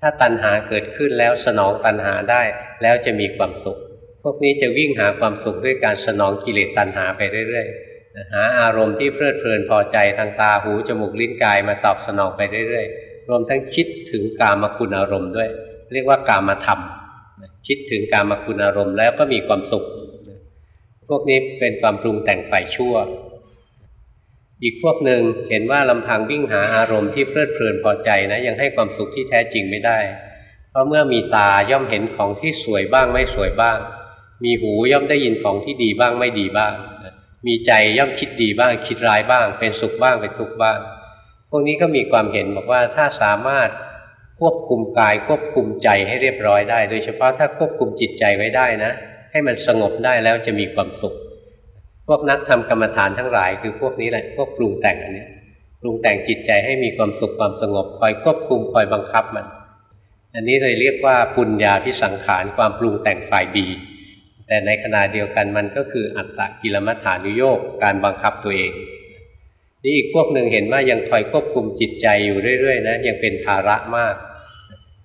ถ้าตัณหาเกิดขึ้นแล้วสนองตัณหาได้แล้วจะมีความสุข พวกนี้จะวิ่งหาความสุขด้วยการสนองกิเลสตัณหาไปเรื่อยๆหาอารมณ์ที่เพลิดเพลินพอใจทางตาหูจมูกลิ้นกายมาตอบสนองไปเรื่อยๆรวมทั้งคิดถึงกามคุณอารมณ์ด้วย เรียกว่ากามธรรมคิดถึงกามคุณอารมณ์แล้วก็มีความสุข พวกนี้เป็นความปรุงแต่งฝ่ายชั่ว อีกพวกหนึ่งเห็นว่าลำพังวิ่งหาอารมณ์ที่เพลิดเพลินพอใจนะยังให้ความสุขที่แท้จริงไม่ได้ เพราะเมื่อมีตาย่อมเห็นของที่สวยบ้างไม่สวยบ้าง มีหูย่อมได้ยินของที่ดีบ้างไม่ดีบ้าง มีใจย่อมคิดดีบ้างคิดร้ายบ้าง เป็นสุขบ้างเป็นทุกข์บ้าง พวกนี้ก็มีความเห็นบอกว่าถ้าสามารถควบคุมกายควบคุมใจให้เรียบร้อยได้ โดยเฉพาะถ้าควบคุมจิตใจไว้ได้นะ ให้มันสงบได้แล้วจะมีความสุข พวกนักทำกรรมฐานทั้งหลาย คือพวกนี้แหละพวกปรุงแต่งอันนี้ปรุงแต่งจิตใจให้มีความสุขความสงบคอยควบคุมคอยบังคับมัน อันนี้เลยเรียกว่าปุญญาพิสังขารความปรุงแต่งฝ่ายดี แต่ในขณะเดียวกันมันก็คืออัตตะกิลมัฏฐานุโยกการบังคับตัวเองนี่อีกพวกหนึ่งเห็นว่ายังคอยควบคุมจิตใจอยู่เรื่อยๆนะยังเป็นภาระมาก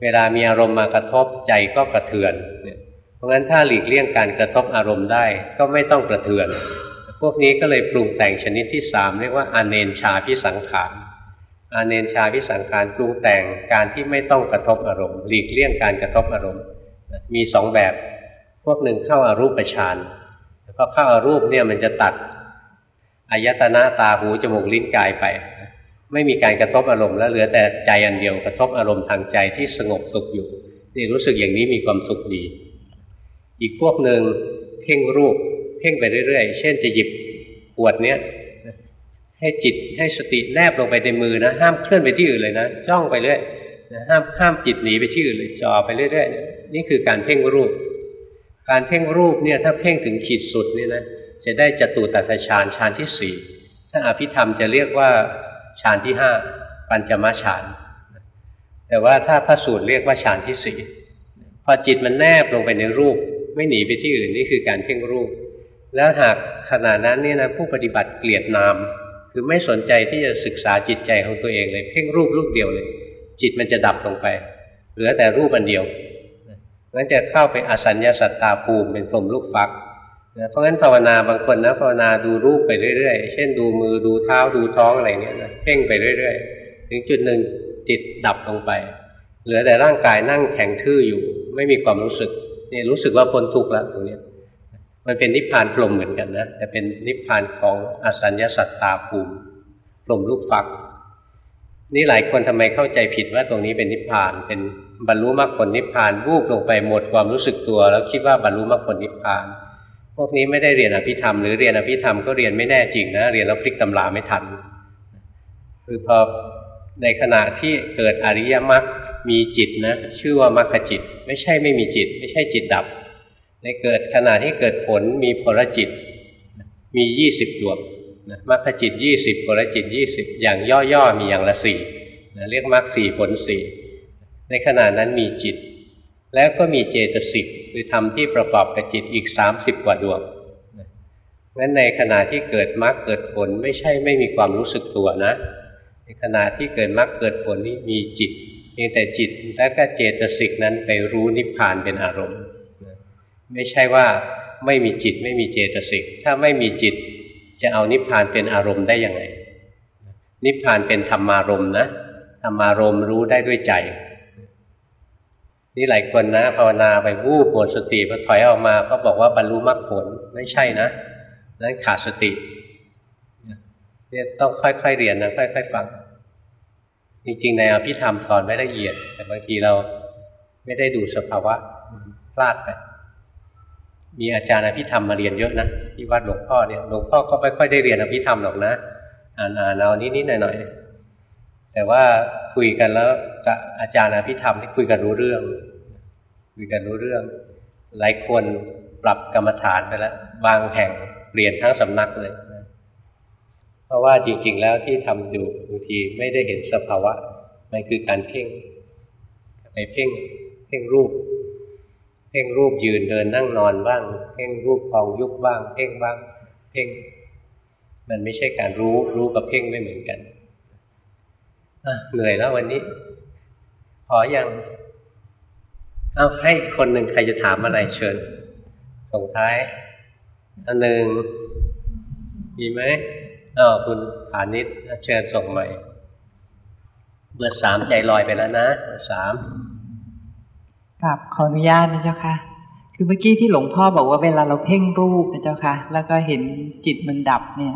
เวลามีอารมณ์มากระทบใจก็กระเทือนเนี่ย ราะงั้นถ้าหลีกเลี่ยงการกระทบอารมณ์ได้ก็ไม่ต้องกระเทือน พวกนี้ก็เลยปรุงแต่งชนิดที่สามเรียกว่าอเนนชาพิสังขารอเนนชาพิสังขารปรุงแต่งการที่ไม่ต้องกระทบอารมณ์ หลีกเลี่ยงการกระทบอารมณ์ มีสองแบบ พวกหนึ่งเข้าอารูปฌานพอเข้าอารูปเนี่ยมันจะตัดอายตนะตาหูจมูกลิ้นกายไป ไม่มีการกระทบอารมณ์แล้วเหลือแต่ใจอันเดียวกระทบอารมณ์ทางใจที่สงบสุขอยู่นี่รู้สึกอย่างนี้มีความสุขดี อีกพวกหนึ่งเพ่งรูป เพ่งไปเรื่อยๆ เช่นจะหยิบขวดเนี้ยให้จิตให้สติแนบลงไปในมือนะห้ามเคลื่อนไปที่อื่นเลยนะจ้องไปเรื่อยห้ามห้ามจิตหนีไปที่อื่นเลยจ่อไปเรื่อยๆนี่คือการเพ่งรูป การเพ่งรูปเนี่ยถ้าเพ่งถึงขีดสุดนี่นะจะได้จตุตัสฌานฌานที่สี่ถ้าอภิธรรมจะเรียกว่าฌานที่ห้าปัญจมาฌานแต่ว่าถ้าพระสูตรเรียกว่าฌานที่สี่พอจิตมันแนบลงไปในรูป ไม่หนีไปที่อื่นนี่คือการเพ่งรูป แล้วหากขณะนั้นเนี่ยนะผู้ปฏิบัติเกลียดนาม คือไม่สนใจที่จะศึกษาจิตใจของตัวเองเลย เพ่งรูปรูปเดียวเลย จิตมันจะดับลงไป เหลือแต่รูปอันเดียวงั้นจะเข้าไปอสัญญาสัตตาภูมิเป็นพรมลูกฟักนะเพราะงั้นภาวนาบางคนนะภาวนาดูรูปไปเรื่อยๆ เช่นดูมือดูเท้าดูท้องอะไรเงี้ยนะเพ่งไปเรื่อยๆ ถึงจุดหนึ่งจิตดับลงไป เหลือแต่ร่างกายนั่งแข็งทื่ออยู่ ไม่มีความรู้สึก นี่รู้สึกว่าพ้นทุกข์แล้วตรงนี้มันเป็นนิพพานพรหมเหมือนกันนะแต่เป็นนิพพานของอสัญญาสัตตาภูมิพรหมลูกฟัก นี่หลายคนทำไมเข้าใจผิดว่าตรงนี้เป็นนิพพาน เป็นบรรลุมรรคผลนิพพานวูบลงไปหมดความรู้สึกตัว แล้วคิดว่าบรรลุมรรคผลนิพพาน พวกนี้ไม่ได้เรียนอภิธรรมหรือเรียนอภิธรรมก็เรียนไม่แน่จริงนะเรียนแล้วพลิกตำราไม่ทัน คือพอในขณะที่เกิดอริยมรรค มีจิตนะชื่อว่ามรรคจิต ไม่ใช่ไม่มีจิต ไม่ใช่จิตดับ ในเกิดขณะที่เกิดผลมีผลจิต มียี่สิบดวงนะมรรคจิตยี่สิบผลจิตยี่สิบอย่างย่อๆมีอย่างละสี่นะเรียกมรรคสี่ผลสี่ในขณะนั้นมีจิต แล้วก็มีเจตสิกคือธรรมที่ประกอบกับจิตอีกสามสิบกว่าดวงงั้นในขณะที่เกิดมรรคเกิดผลไม่ใช่ไม่มีความรู้สึกตัวนะ ในขณะที่เกิดมรรคเกิดผลนี้มีจิต เพียงแต่จิตและก็เจตสิกนั้นไปรู้นิพพานเป็นอารมณ์ ไม่ใช่ว่าไม่มีจิตไม่มีเจตสิก ถ้าไม่มีจิตจะเอานิพพานเป็นอารมณ์ได้ยังไง นิพพานเป็นธรรมารมณ์นะธรรมารมณ์รู้ได้ด้วยใจนี่หลายคนนะภาวนาไปวูบหมดสติพอถอยออกมาก็บอกว่าบรรลุมรรคผลไม่ใช่นะนั้นขาดสติเนี่ยต้องค่อยๆเรียนนะค่อยๆฟัง จริงๆ ในอภิธรรมสอนไม่ละเอียด แต่บางทีเราไม่ได้ดูสภาวะพลาดไปมีอาจารย์อภิธรรมมาเรียนเยอะนะที่วัดหลวงพ่อเนี่ยหลวงพ่อก็ไม่ค่อยได้เรียนอภิธรรมหรอกนะอ่านอ่านเอานิดๆหน่อยๆแต่ว่าคุยกันแล้วกับอาจารย์อภิธรรมที่คุยกันรู้เรื่อง คุยกันรู้เรื่อง หลายคนปรับกรรมฐานไปแล้วบางแห่งเปลี่ยนทั้งสำนักเลย ราะว่าจริง ๆ แล้วที่ทำอยู่บางทีไม่ได้เห็นสภาวะ มันคือการเพ่งไปเพ่งเพ่งรูป เพ่งรูปยืนเดินนั่งนอนบ้าง เพ่งรูปพองยุบบ้าง เพ่งบ้าง เพ่ง มันไม่ใช่การรู้รู้กับเพ่งไม่เหมือนกันเหนื่อยแล้ววันนี้พออยังเอาให้คนหนึ่งใครจะถามอะไรเชิญส่งท้ายอันหนึ่งมีไหม อ๋อคุณผานิดเชิญส่งใหม่ เบอร์สามใจลอยไปแล้วนะเบอร์สามครับขออนุญาตนะเจ้าค่ะ คือเมื่อกี้ที่หลวงพ่อบอกว่าเวลาเราเพ่งรูปนะเจ้าค่ะ แล้วก็เห็นจิตมันดับเนี่ย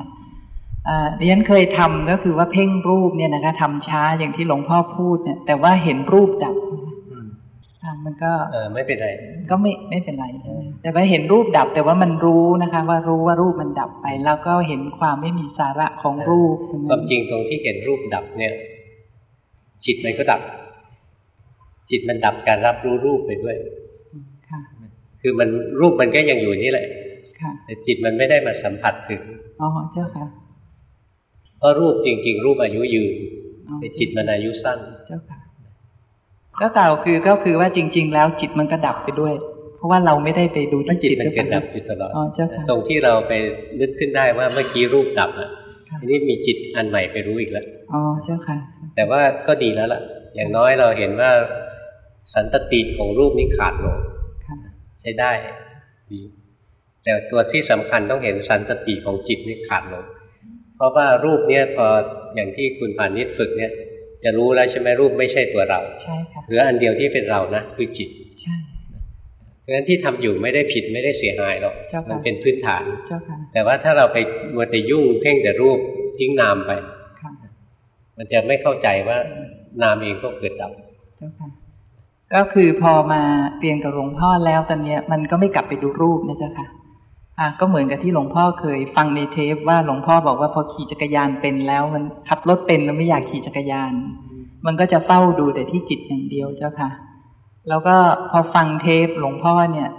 เรียนเคยทำก็คือว่าเพ่งรูปเนี่ยนะคะทำช้าอย่างที่หลวงพ่อพูดเนี่ย แต่ว่าเห็นรูปดับ มันก็เออไม่เป็นไร ก็ไม่ไม่เป็นไรแต่ว่าเห็นรูปดับแต่ว่ามันรู้นะคะ ว่ารู้ว่ารูปมันดับไป แล้วก็เห็นความไม่มีสาระของรูปความจริงตรงที่เห็นรูปดับเนี่ย จิตมันก็ดับ จิตมันดับการรับรู้รูปไปด้วยคือมันรูปมันก็ยังอยู่นี่แหละแต่จิตมันไม่ได้มาสัมผัสถึงอ๋อเจ้าค่ะเพราะรูปจริง ๆ รูปอายุยืนแต่จิตมันอายุสั้นเจ้าค่ะ ก็กล่าวคือก็คือว่าจริง ๆ แล้วจิตมันก็ดับไปด้วย เพราะว่าเราไม่ได้ไปดูที่จิตมันเกิดดับอยู่ตลอดอ๋อเจ้าค่ะตรงที่เราไปนึกขึ้นได้ว่าเมื่อกี้รูปดับอะทีนี้มีจิตอันใหม่ไปรู้อีกแล้วอ๋อเจ้าค่ะ แต่ว่าก็ดีแล้วล่ะ อย่างน้อยเราเห็นว่าสันตติของรูปนี้ขาดลงใช้ได้ดีแต่ตัวที่สำคัญต้องเห็นสันตติของจิตนี้ขาดลง เพราะว่ารูปเนี้ยพออย่างที่คุณผ่านนิดฝึกเนี่ย จะรู้แล้วใช่ไหมรูปไม่ใช่ตัวเราใช่ค่ะหรืออันเดียวที่เป็นเรานะคือจิตใช่เพราะฉะนั้นที่ทำอยู่ไม่ได้ผิดไม่ได้เสียหายหรอกมันเป็นพื้นฐานแต่ว่าถ้าเราไปมัวแต่ยุ่งเพ่งแต่รูปทิ้งนามไปมันจะไม่เข้าใจว่านามเองก็เกิดดับเจ้าค่ะก็คือพอมาเรียนกับหลวงพ่อแล้วตอนเนี้ยมันก็ไม่กลับไปดูรูปนะจ๊ะค่ะ อะก็เหมือนกับที่หลวงพ่อเคยฟังในเทปว่าหลวงพ่อบอกว่าพอขี่จักรยานเป็นแล้ว มันขับรถเป็นแล้วไม่อยากขี่จักรยาน มันก็จะเฝ้าดูแต่ที่จิตอย่างเดียวเจ้าค่ะ แล้วก็พอฟังเทปหลวงพ่อเนี่ย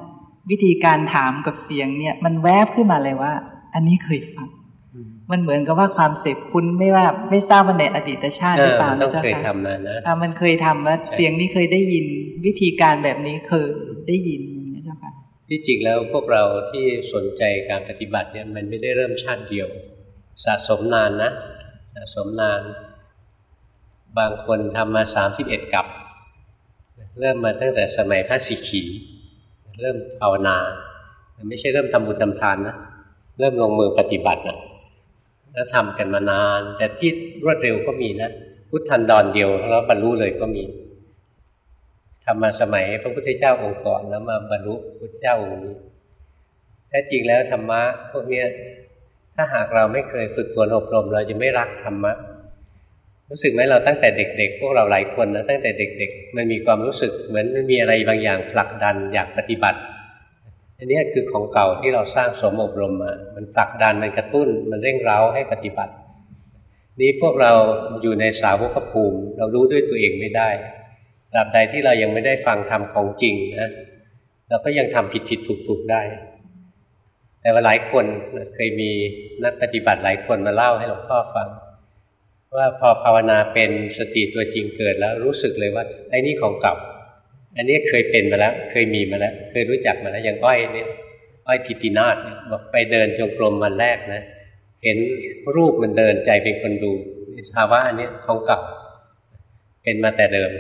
วิธีการถามกับเสียงเนี่ย มันแวบขึ้นมาเลยว่า อันนี้เคยฟัง มันเหมือนกับว่าความเสพคุณไม่ว่าไม่ทราบว่าในอดีตชาติหรือเปล่าต้องเคยทำนะนะมันเคยทำว่าเสียงนี้เคยได้ยิน วิธีการแบบนี้เคยได้ยินนะเจ้าค่ะ ที่จริงแล้วพวกเราที่สนใจการปฏิบัติเนี่ยมันไม่ได้เริ่มชาติเดียว สะสมนานนะ สะสมนาน บางคนทำมาสามสิบเอ็ดกับ เริ่มมาตั้งแต่สมัยพระสิขี เริ่มภาวนา ไม่ใช่เริ่มทำบุญทำทานนะ เริ่มลงมือปฏิบัตินะแล้วทำกันมานาน แต่ที่รวดเร็วก็มีนะ พุทธันดอนเดียวแล้วบรรลุเลยก็มี ทำมาสมัยพระพุทธเจ้าองค์ก่อนแล้วมาบรรลุพุทธเจ้าองค์นี้แท้จริงแล้วธรรมะพวกเนี้ยถ้าหากเราไม่เคยฝึกฝนอบรม เราจะไม่รักธรรมะรู้สึกไหมเราตั้งแต่เด็ก ๆ พวกเราหลายคนนะตั้งแต่เด็ก ๆ มันมีความรู้สึกเหมือนมันมีอะไรบางอย่างผลักดันอยากปฏิบัติ อันนี้คือของเก่าที่เราสร้างสมอบรมมา มันผลักดันมันกระตุ้น มันเร่งเร้าให้ปฏิบัติ นี้พวกเราอยู่ในสาวกภูมิ เรารู้ด้วยตัวเองไม่ได้ ตราบใดที่เรายังไม่ได้ฟังธรรมของจริงนะเราก็ยังทำผิดผิดถูกถูกได้ แต่ว่าหลายคนเคยมีนักปฏิบัติหลายคนมาเล่าให้หลวงพ่อฟัง ว่าพอภาวนาเป็นสติตัวจริงเกิดแล้วรู้สึกเลยว่าไอ้นี่ของเก่า อันนี้เคยเป็นมาแล้ว เคยมีมาแล้ว เคยรู้จักมาแล้วอย่างอ้อยเนี่ยอ้อยทิตินาศบอกไปเดินจงกรมวันแรกนะเห็นรูปมันเดินใจเป็นคนดูภาวะอันนี้ของเก่า เป็นมาแต่เดิม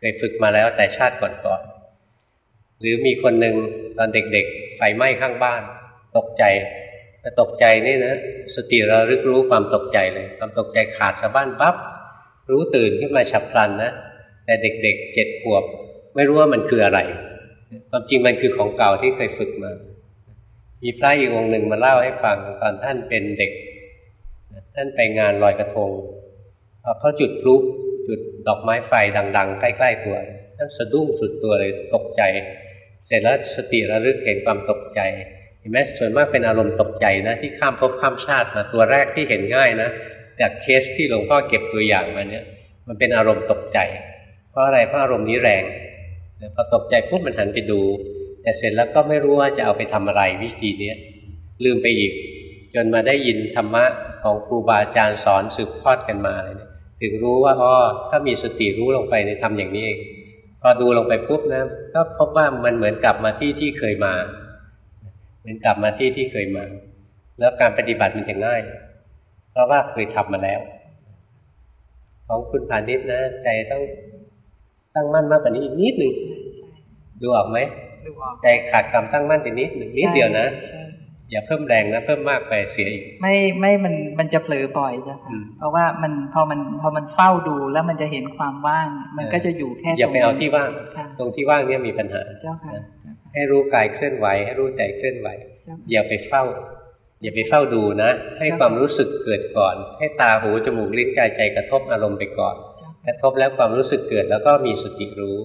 เคยฝึกมาแล้วแต่ชาติก่อนๆหรือมีคนหนึ่งตอนเด็กๆ ไฟไหม้ข้างบ้าน ตกใจแต่ตกใจนี่นะสติเรารึกรู้ความตกใจเลยความตกใจขาดชาวบ้านปั๊บรู้ตื่นขึ้นมาฉับพลันนะแต่เด็กๆเจ็ดขวบ ไม่รู้ว่ามันคืออะไร ความจริงมันคือของเก่าที่เคยฝึกมา มีพระอีกองค์หนึ่งมาเล่าให้ฟังตอนท่านเป็นเด็ก ท่านไปงานลอยกระทงพอเขาจุดพลุ จุดดอกไม้ไฟดัง ๆ ใกล้ๆตัวท่านสะดุ้งสุดตัวเลยตกใจ เสร็จแล้วสติระลึกเห็นความตกใจเห็นไหมส่วนมากเป็นอารมณ์ตกใจนะที่ข้ามภพข้ามชาติมาตัวแรกที่เห็นง่ายนะจากเคสที่หลวงพ่อเก็บตัวอย่างมาเนี่ย มันเป็นอารมณ์ตกใจ เพราะอะไรเพราะอารมณ์นี้แรงพอตกใจปุ๊บมันหันไปดู แต่เสร็จแล้วก็ไม่รู้ว่าจะเอาไปทำอะไรวิธีนี้ลืมไปอีก จนมาได้ยินธรรมะของครูบาอาจารย์สอนสืบทอดกันมาเลย ถึงรู้ว่าอ๋อถ้ามีสติรู้ลงไปในทำอย่างนี้เองพอดูลงไปปุ๊บนะก็พบว่ามันเหมือนกลับมาที่ที่เคยมา เหมือนกลับมาที่ที่เคยมา แล้วการปฏิบัติมันจะง่าย เพราะว่าเคยทำมาแล้ว ของคุณพาณิชย์นะ ใจต้องตั้งมั่นมากกว่านี้อีกนิดหนึ่งดูออกไหมใจขาดคำตั้งมั่นไปนิดหนึ่งนิดเดียวนะ อย่าเพิ่มแรงนะเพิ่มมากไปเสียอีก ไม่ไม่มันมันจะเผลอบ่อยจ้ะเพราะว่ามันพอมันพอมันเฝ้าดูแล้วมันจะเห็นความว่าง มันก็จะอยู่แค่อย่าไปเอาที่ว่าง ตรงที่ว่างเนี่ยมีปัญหาเจ้าค่ะให้รู้กายเคลื่อนไหว ให้รู้ใจเคลื่อนไหว อย่าไปเฝ้า อย่าไปเฝ้าดูนะ ให้ความรู้สึกเกิดก่อน ให้ตาหูจมูกลิ้นกายใจกระทบอารมณ์ไปก่อนกระทบแล้วความรู้สึกเกิดแล้วก็มีสติรู้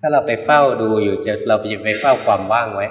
ถ้าเราไปเฝ้าดูอยู่จะเราจะไปเฝ้าความว่างไว้